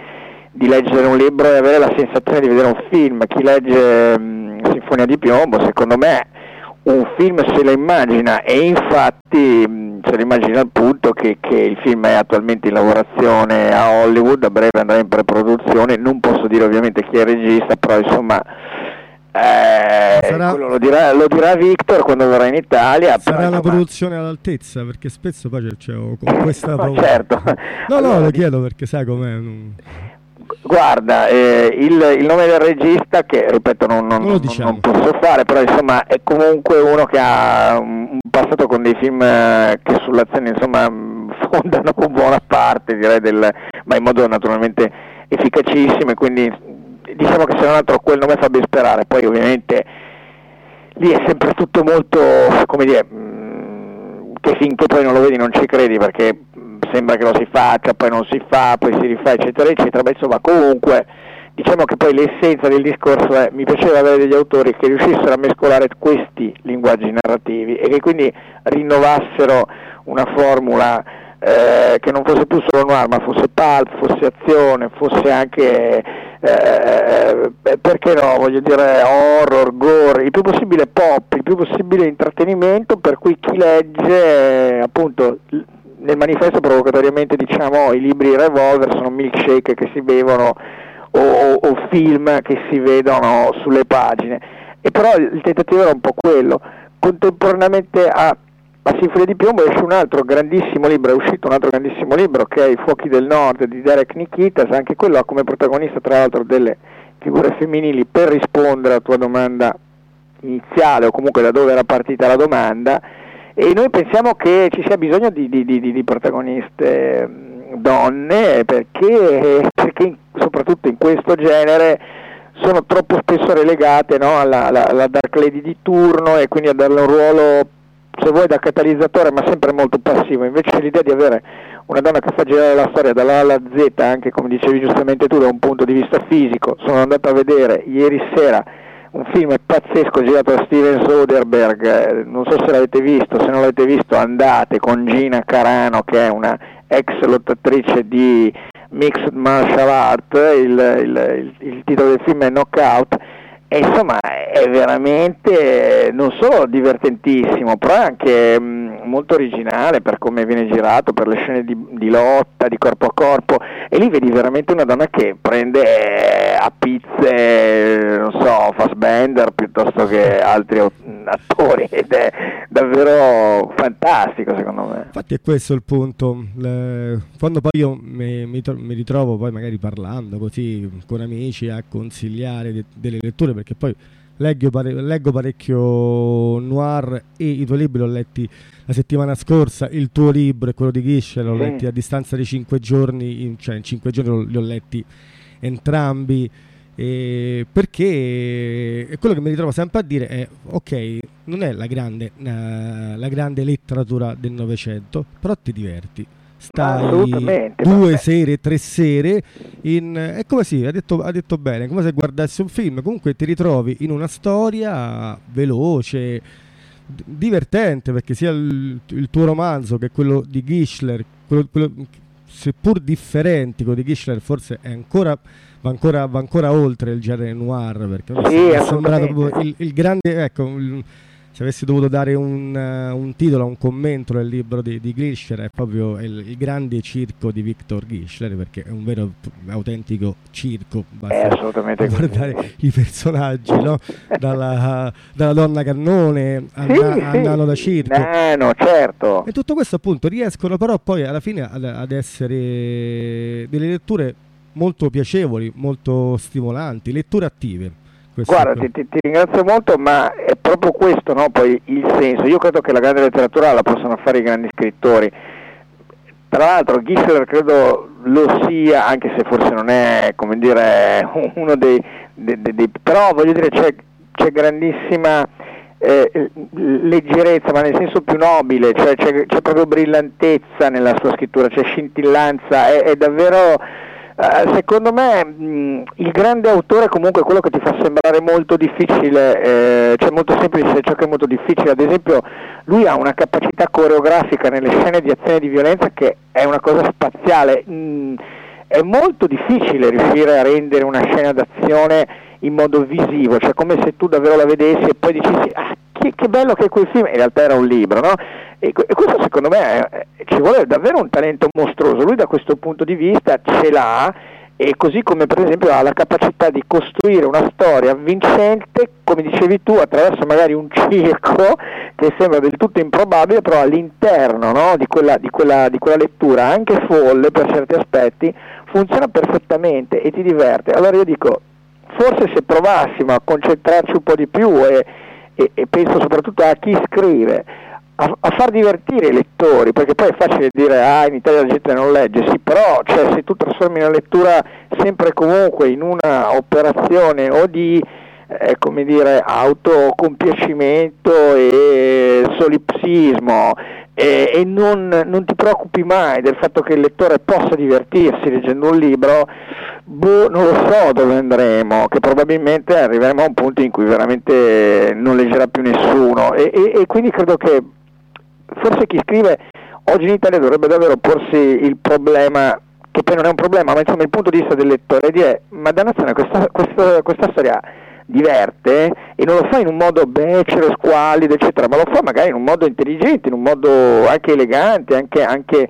di leggere un libro e avere la sensazione di vedere un film. Chi legge mh, Sinfonia di Piombo, secondo me, un film se lo immagina e infatti mh, se lo immagina al punto che, che, il film è attualmente in lavorazione a Hollywood, a breve andrà in preproduzione, non posso dire ovviamente chi è il regista, però insomma... Eh, sarà... lo, dirà, lo, dirà, Victor quando verrà in Italia. Sarà una produzione all'altezza perché spesso poi c'è, c'è questa paura. certo. No, no, lo chiedo perché sai com'è. Non... Guarda, eh, il, il, nome del regista, che ripeto non, non, non, non, posso fare, però insomma è comunque uno che ha un passato con dei film eh, che sull'azione insomma [LAUGHS] fondano buona parte, direi, del, ma in modo naturalmente efficacissimo e quindi diciamo che se non altro quel nome fa ben sperare, poi ovviamente lì è sempre tutto molto, come dire, mm, che finché poi non lo vedi non ci credi perché sembra che lo si faccia, poi non si fa, poi si rifà, eccetera, eccetera, ma insomma comunque diciamo che poi l'essenza del discorso è mi piaceva avere degli autori che riuscissero a mescolare questi linguaggi narrativi e che quindi rinnovassero una formula eh, che non fosse più solo noir ma fosse pulp, fosse azione, fosse anche eh, perché no, voglio dire horror, gore, il più possibile pop, il più possibile intrattenimento per cui chi legge appunto nel manifesto provocatoriamente diciamo i libri revolver sono milkshake che si bevono o, o, o, film che si vedono sulle pagine. E però il tentativo era un po' quello. Contemporaneamente a, a Sinfonia di Piombo esce un altro grandissimo libro è uscito un altro grandissimo libro che è I fuochi del nord di Derek Nikitas anche quello ha come protagonista tra l'altro delle figure femminili per rispondere alla tua domanda iniziale o comunque da dove era partita la domanda. E noi pensiamo che ci sia bisogno di, di, di, di protagoniste mm, donne perché, perché soprattutto in questo genere sono troppo spesso relegate no, alla, alla, alla, Dark Lady di turno e quindi a darle un ruolo, se vuoi, da catalizzatore, ma sempre molto passivo. Invece l'idea di avere una donna che fa girare la storia dalla A alla Z, anche come dicevi giustamente tu, da un punto di vista fisico, sono andato a vedere ieri sera un film pazzesco girato da Steven Soderbergh, non so se l'avete visto, se non l'avete visto andate con Gina Carano che è una ex lottatrice di Mixed Martial Art, il, il, il, il titolo del film è Knockout e insomma è veramente non solo divertentissimo, però è anche mm, molto originale per come viene girato, per le scene di, di, lotta, di corpo a corpo, e lì vedi veramente una donna che prende eh, a pizze, non so, Fassbender piuttosto che altri attori, ed è davvero fantastico secondo me. Infatti è questo il punto, quando poi io mi, mi, ritrovo poi magari parlando così con amici a consigliare de- delle letture, perché poi leggo, pare- leggo, parecchio noir e i tuoi libri l'ho letti la settimana scorsa, il tuo libro e quello di Gischer l'ho sì. letti a distanza di 5 giorni, in, cioè in 5 giorni li ho letti entrambi. Eh, perché quello che mi ritrovo sempre a dire è ok non è la grande, uh, la grande letteratura del Novecento però ti diverti stai due sere, tre sere in, è come sì, ha detto, ha detto bene, come se guardassi un film, comunque ti ritrovi in una storia veloce, divertente, perché sia il, il tuo romanzo che quello di Gischler, quello, quello, seppur differenti, quello di Gischler forse è ancora va ancora, va ancora oltre il genere noir perché sì, è sembrato proprio il, il grande ecco il, se avessi dovuto dare un, uh, un, titolo, un commento nel libro di, di Glischer è proprio il, il, grande circo di Victor Gischler perché è un vero autentico circo basta assolutamente guardare così. i personaggi no? dalla, dalla, donna cannone al, sì, na, sì. nano da circo nano certo e tutto questo appunto riescono però poi alla fine ad, ad essere delle letture molto piacevoli molto stimolanti letture attive Guarda, ti, ti, ti, ringrazio molto, ma è proprio questo no, poi il senso. Io credo che la grande letteratura la possano fare i grandi scrittori. Tra l'altro Gisler credo lo sia, anche se forse non è, come dire, [LAUGHS] uno dei... dei, dei, dei però voglio dire c'è, c'è grandissima eh, leggerezza, ma nel senso più nobile, cioè c'è, c'è, proprio brillantezza nella sua scrittura, c'è scintillanza, è, è davvero eh, secondo me mh, il grande autore è comunque quello che ti fa sembrare molto difficile, eh, cioè molto semplice ciò che è molto difficile, ad esempio lui ha una capacità coreografica nelle scene di azione di violenza che è una cosa spaziale, mh, è molto difficile riuscire a rendere una scena d'azione in modo visivo, cioè come se tu davvero la vedessi e poi dicessi ah che, che bello che è quel film, in realtà era un libro, no? E, questo secondo me è, ci vuole davvero un talento mostruoso, lui da questo punto di vista ce l'ha e così come per esempio ha la capacità di costruire una storia avvincente, come dicevi tu, attraverso magari un circo che sembra del tutto improbabile, però all'interno no, di, quella, di, quella, di, quella, lettura, anche folle per certi aspetti, funziona perfettamente e ti diverte. Allora io dico, forse se provassimo a concentrarci un po' di più e, e, e penso soprattutto a chi scrive, a, a, far divertire i lettori, perché poi è facile dire ah in Italia la gente non legge, sì, però cioè, se tu trasformi la lettura sempre e comunque in una operazione o di eh, come dire, autocompiacimento e solipsismo e, e non, non, ti preoccupi mai del fatto che il lettore possa divertirsi leggendo un libro, boh, non lo so dove andremo, che probabilmente arriveremo a un punto in cui veramente non leggerà più nessuno. E, e, e quindi credo che forse chi scrive oggi in Italia dovrebbe davvero porsi il problema che poi non è un problema, ma insomma il punto di vista del lettore è dire ma dannazione questa, questa, questa storia diverte e non lo fa in un modo becero, squallido, eccetera, ma lo fa magari in un modo intelligente, in un modo anche elegante, anche, anche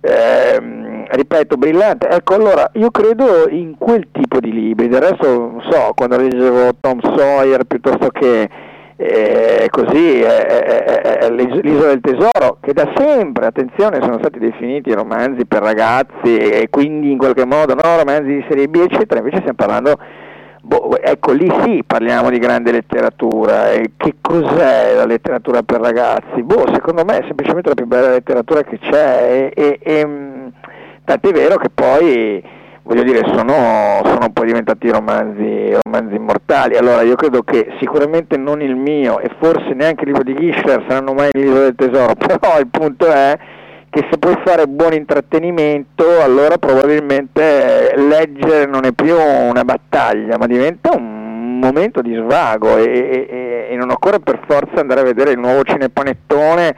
ehm, ripeto, brillante. Ecco, allora io credo in quel tipo di libri, del resto non so, quando leggevo Tom Sawyer piuttosto che eh, così eh, eh, l'isola del tesoro che da sempre attenzione sono stati definiti romanzi per ragazzi e quindi in qualche modo no, romanzi di serie B eccetera invece stiamo parlando boh, ecco lì sì parliamo di grande letteratura. E che cos'è la letteratura per ragazzi? Boh secondo me è semplicemente la più bella letteratura che c'è e, e, e Tant'è vero che poi, voglio dire, sono, sono poi diventati romanzi, romanzi immortali. Allora io credo che sicuramente non il mio e forse neanche il libro di Gisler saranno mai il libro del tesoro, [LAUGHS] però il punto è che se puoi fare buon intrattenimento allora probabilmente leggere non è più una battaglia ma diventa un momento di svago e, e, e non occorre per forza andare a vedere il nuovo cinepanettone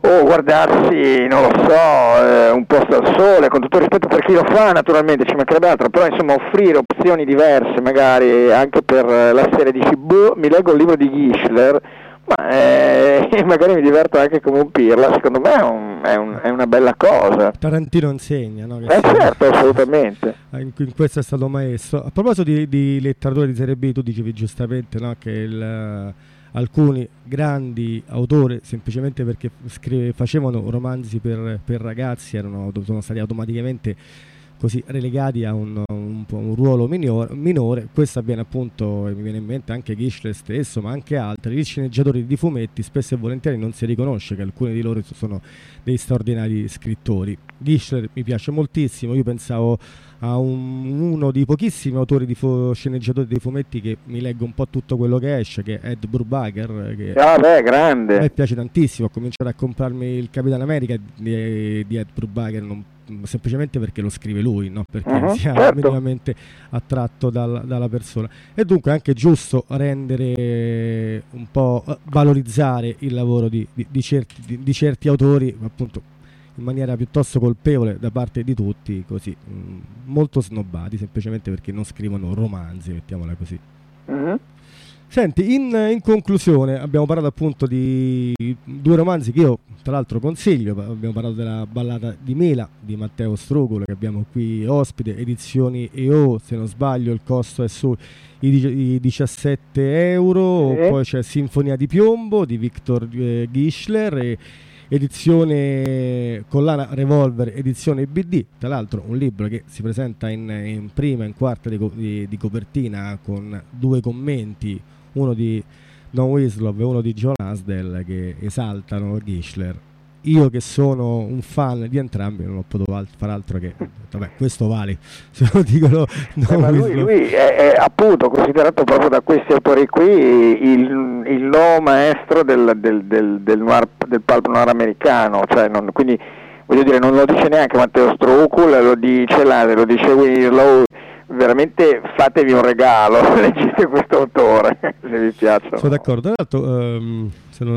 o guardarsi, non lo so, eh, un posto al sole, con tutto rispetto per chi lo fa naturalmente, ci mancherebbe altro, però insomma offrire opzioni diverse magari anche per la serie di boh, mi leggo il libro di Gischler ma eh, [LAUGHS] magari mi diverto anche come un pirla, secondo me è, un, è, un, è una bella cosa. Tarantino insegna, no? eh certo, assolutamente. [LAUGHS] In, in, questo è stato maestro. A proposito di, di letteratura di serie B, tu dicevi giustamente no, che il, alcuni grandi autori, semplicemente perché scrive, facevano romanzi per, per ragazzi, erano, sono stati automaticamente così relegati a un, un, un ruolo minore, minore, Questo avviene appunto, mi viene in mente anche Gischler stesso, ma anche altri. Gli sceneggiatori di fumetti spesso e volentieri non si riconosce che alcuni di loro sono dei straordinari scrittori. Gischler mi piace moltissimo, io pensavo a un, uno dei pochissimi autori di sceneggiatori dei fumetti che mi leggo un po' tutto quello che esce, che è Ed Brubaker. Che ah, beh, grande. A me piace tantissimo, ho cominciato a comprarmi il Capitan America di, di Ed Brubaker, non semplicemente perché lo scrive lui, non perché uh-huh, sia certo. minimamente attratto dal, dalla persona. E dunque è anche giusto rendere un po' eh, valorizzare il lavoro di, di, di, certi, di certi, autori, appunto in maniera piuttosto colpevole da parte di tutti, così mh, mm, molto snobbati, semplicemente perché non scrivono romanzi, mettiamola così. Uh-huh. Senti, in, in, conclusione abbiamo parlato appunto di due romanzi che io tra l'altro consiglio, abbiamo parlato della ballata di Mela di Matteo Strugolo che abbiamo qui ospite, edizioni EO, se non sbaglio il costo è su i, 17 euro, eh. poi c'è Sinfonia di Piombo di Victor eh, Gischler e edizione collana Revolver, edizione BD, tra l'altro un libro che si presenta in, in prima e in quarta di, di, di copertina con due commenti uno di Don Wislov e uno di John Asdell che esaltano Gischler. Io che sono un fan di entrambi non ho potuto fare altro che, vabbè, questo vale, [LAUGHS] se lo dicono eh, lui, lui è, è, appunto considerato proprio da questi autori qui il, il nuovo maestro del, del, del, del, noir, del pulp noir americano, cioè non, quindi voglio dire non lo dice neanche Matteo Strucul, lo dice Lade, lo dice Winslow, veramente fatevi un regalo, [LAUGHS] leggete questo autore se vi piace. Sono d'accordo, tra l'altro um,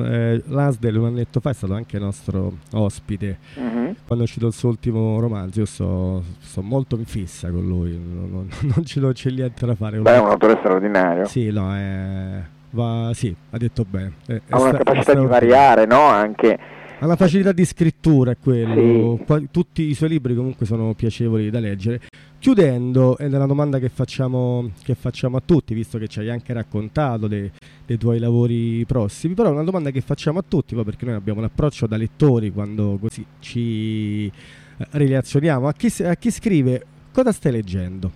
eh, Lasdell un annetto fa è stato anche nostro ospite uh-huh. quando è uscito il suo ultimo romanzo, io sto, sto molto in fissa con lui, non, non, [LAUGHS] non, c'è, non c'è niente da fare. Beh, è un autore straordinario. Sì, no, è, va, sì, ha detto bene. È, ha una capacità di variare, no? Anche ha la facilità di scrittura, è quello. Sì. Tutti i suoi libri comunque sono piacevoli da leggere. Chiudendo, è una domanda che facciamo, che facciamo, a tutti, visto che ci hai anche raccontato dei, dei, tuoi lavori prossimi, però è una domanda che facciamo a tutti, perché noi abbiamo un approccio da lettori quando così ci eh, relazioniamo. A chi, a chi scrive, cosa stai leggendo?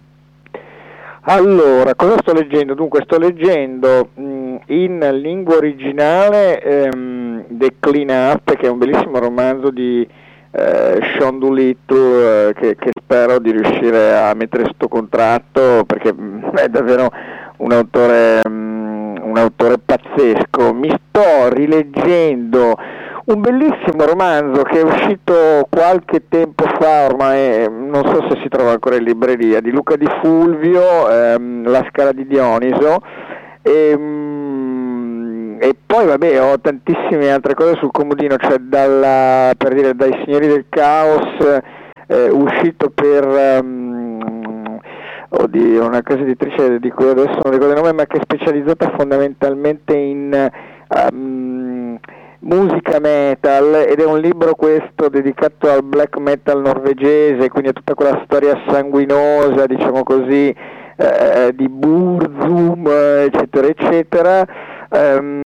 Allora, cosa sto leggendo? Dunque, sto leggendo mh, in lingua originale ehm, Clean Up, che è un bellissimo romanzo di eh, Sean Doolittle, eh, che, che, spero di riuscire a mettere sotto contratto, perché mh, è davvero un autore, mh, un autore pazzesco. Mi sto rileggendo un bellissimo romanzo che è uscito qualche tempo fa, ormai non so se si trova ancora in libreria, di Luca Di Fulvio, ehm, La Scala di Dioniso. E, ehm, e, poi vabbè ho tantissime altre cose sul comodino, cioè dalla, per dire dai Signori del Caos, eh, uscito per... Um, oddio, una casa editrice di cui adesso non ricordo il nome, ma che è specializzata fondamentalmente in... Um, musica metal ed è un libro questo dedicato al black metal norvegese, quindi a tutta quella storia sanguinosa, diciamo così, eh, di Burzum, eccetera, eccetera. Um,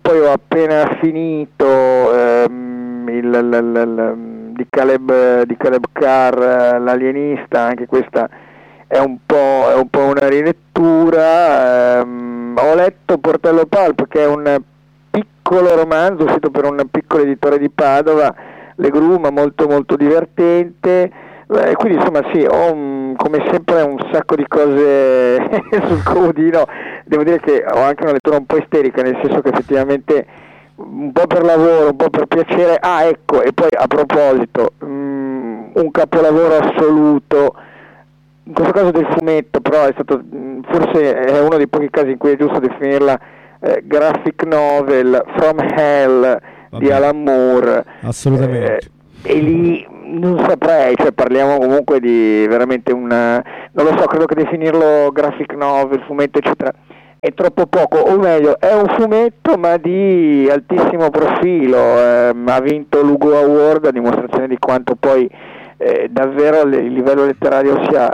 poi ho appena finito um, il, il, il, di, Caleb, di Caleb Carr, L'alienista, anche questa è un po', è un po una rilettura. Um, ho letto Portello Pulp, che è un piccolo romanzo uscito per un piccolo editore di Padova, le gru, ma molto molto divertente. Beh, quindi insomma sì, ho un, come sempre un sacco di cose [LAUGHS] sul comodino, devo dire che ho anche una lettura un po' isterica, nel senso che effettivamente un po' per lavoro, un po' per piacere, ah ecco, e poi a proposito, um, un capolavoro assoluto, in questo caso del fumetto, però è stato, forse è uno dei pochi casi in cui è giusto definirla eh, graphic novel, From Hell Vabbè. di Alan Moore. Assolutamente. Eh, e lì non saprei, cioè parliamo comunque di veramente un, non lo so, credo che definirlo graphic novel, fumetto eccetera, è troppo poco, o meglio, è un fumetto ma di altissimo profilo, eh, ha vinto l'Ugo Award a dimostrazione di quanto poi eh, davvero il livello letterario sia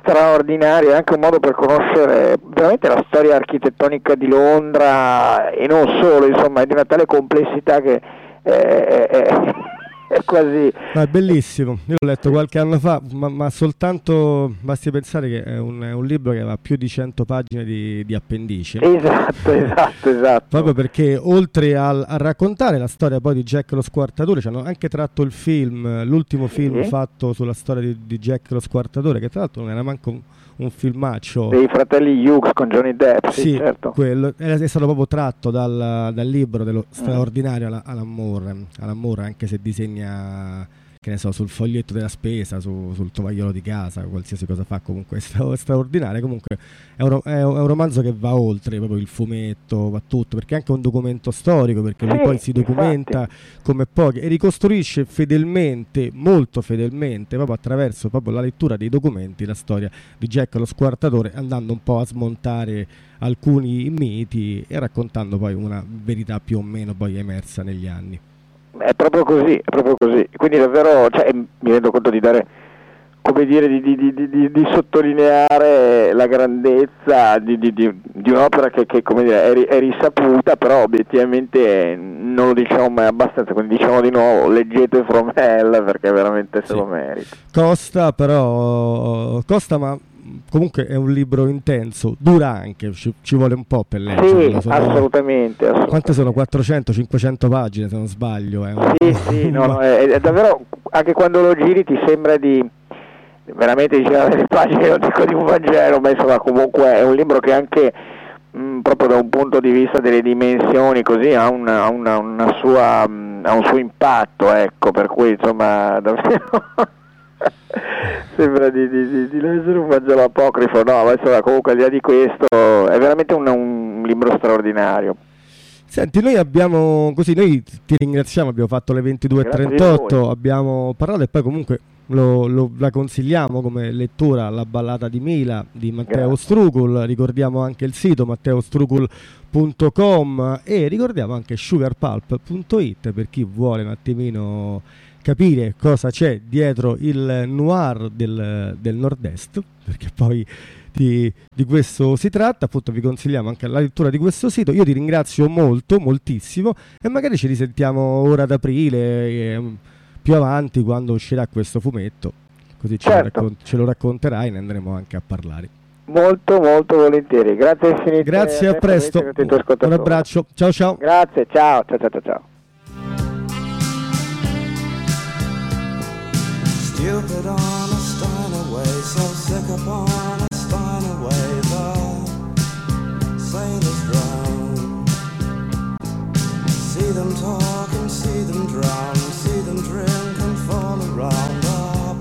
straordinario, è anche un modo per conoscere veramente la storia architettonica di Londra e non solo, insomma, è di una tale complessità che... Eh, è quasi... No, è bellissimo, io l'ho letto qualche anno fa, ma, ma soltanto basti pensare che è un, è un, libro che aveva più di 100 pagine di, di appendice. Esatto, esatto, esatto. Proprio perché oltre al, a raccontare la storia poi di Jack lo Squartatore, ci hanno anche tratto il film, l'ultimo film sì. fatto sulla storia di, di Jack lo Squartatore, che tra l'altro non era manco... Un, un filmaccio dei fratelli Hughes con Johnny Depp sì, sì certo. quello è stato proprio tratto dal, dal libro dello mm. straordinario Alan Moore, Alan Moore anche se disegna che ne so, sul foglietto della spesa, su, sul tovagliolo di casa, qualsiasi cosa fa comunque [LAUGHS] è stra- straordinario. Comunque è un, è, un, romanzo che va oltre proprio il fumetto, va tutto, perché è anche un documento storico, perché lui poi si documenta come pochi e ricostruisce fedelmente, molto fedelmente, proprio attraverso proprio la lettura dei documenti, la storia di Jack lo squartatore, andando un po' a smontare alcuni miti e raccontando poi una verità più o meno poi emersa negli anni. È proprio così, è proprio così. Quindi davvero cioè, mi rendo conto di dare, come dire, di, di, di, di sottolineare la grandezza di, un'opera che, che dire, è, è, risaputa, però obiettivamente non lo diciamo mai abbastanza, quindi diciamo di nuovo, leggete From Hell perché veramente se sì. lo merita. Costa però, costa ma comunque è un libro intenso, dura anche, ci, ci vuole un po' per leggerlo. Sì, sono, assolutamente, assolutamente, Quante sono? 400-500 pagine se non sbaglio. Un... Sì, sì, [LAUGHS] no, no, è, è, davvero, anche quando lo giri ti sembra di veramente diceva le pagine non dico di un Vangelo, ma insomma comunque è un libro che anche mh, proprio da un punto di vista delle dimensioni così ha, una, una, una sua, mh, ha un suo impatto, ecco, per cui insomma [LAUGHS] davvero sembra di, di, di, leggere un Vangelo apocrifo, no, ma insomma, comunque al di là di questo è veramente un, un libro straordinario. Senti, noi abbiamo così, noi ti ringraziamo, abbiamo fatto le 22.38, abbiamo parlato e poi comunque lo, lo, la consigliamo come lettura La ballata di Mila di Matteo Grazie. Strugul, ricordiamo anche il sito matteostrugul.com e ricordiamo anche sugarpulp.it per chi vuole un attimino capire cosa c'è dietro il noir del, del nord-est, perché poi di, di, questo si tratta, appunto vi consigliamo anche la lettura di questo sito, io ti ringrazio molto, moltissimo e magari ci risentiamo ora ad aprile, eh, più avanti quando uscirà questo fumetto, così ce, certo. lo raccont- ce lo racconterai e ne andremo anche a parlare. Molto molto volentieri, grazie infinite. Grazie, a, a presto. Un abbraccio, ciao ciao. Grazie, ciao ciao ciao ciao. Stupid on a Steiner way, so sick upon a Steiner way, the sailors drown. See them talk and see them drown, see them drink and fall around up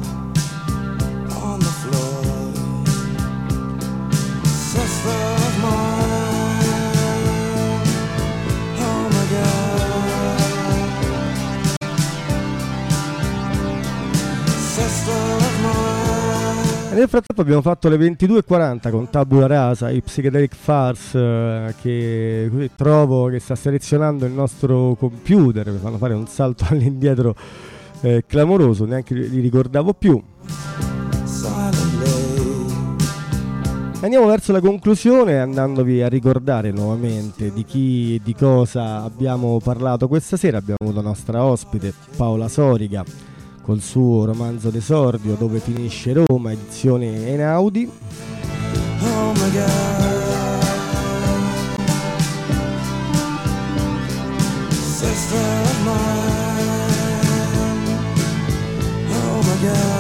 on the floor. Sister E nel frattempo abbiamo fatto le 22.40 con Tabula Rasa, i Psychedelic Farce eh, che trovo che sta selezionando il nostro computer, mi fanno fare un salto [LAUGHS] all'indietro eh, clamoroso, neanche li ricordavo più. Andiamo verso la conclusione andandovi a ricordare nuovamente di chi e di cosa abbiamo parlato questa sera. Abbiamo avuto la nostra ospite Paola Soriga col suo romanzo d'esordio Dove finisce Roma, edizione Enaudi. Oh my God. Sister of mine. Oh my God.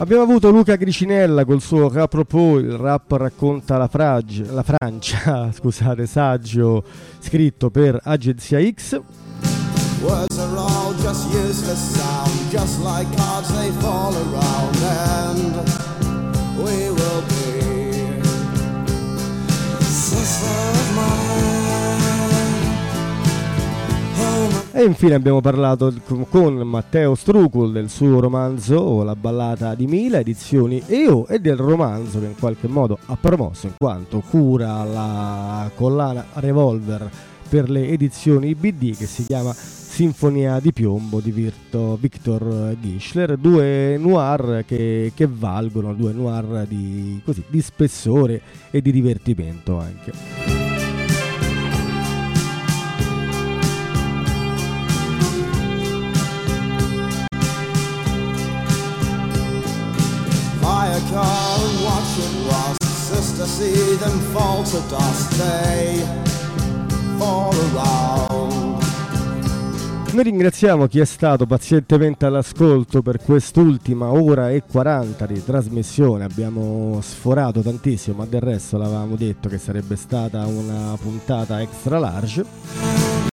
Abbiamo avuto Luca Gricinella col suo Rapropos, il rap racconta la, frage, la Francia, [LAUGHS] scusate, saggio scritto per Agenzia X. Words are all just useless sound, just like cards they fall around, and we will be sister of mine. E infine abbiamo parlato con Matteo Strucul del suo romanzo La ballata di Mila, edizioni EO, e del romanzo che in qualche modo ha promosso in quanto cura la collana Revolver per le edizioni BD che si chiama Sinfonia di piombo di Virto, Victor Gischler, due noir che, che valgono, due noir di, così, di spessore e di divertimento anche. Car and watch it rust. Sister, see them fall to dust. They fall around. Noi ringraziamo chi è stato pazientemente all'ascolto per quest'ultima ora e 40 di trasmissione. Abbiamo sforato tantissimo, ma del resto l'avevamo detto che sarebbe stata una puntata extra large.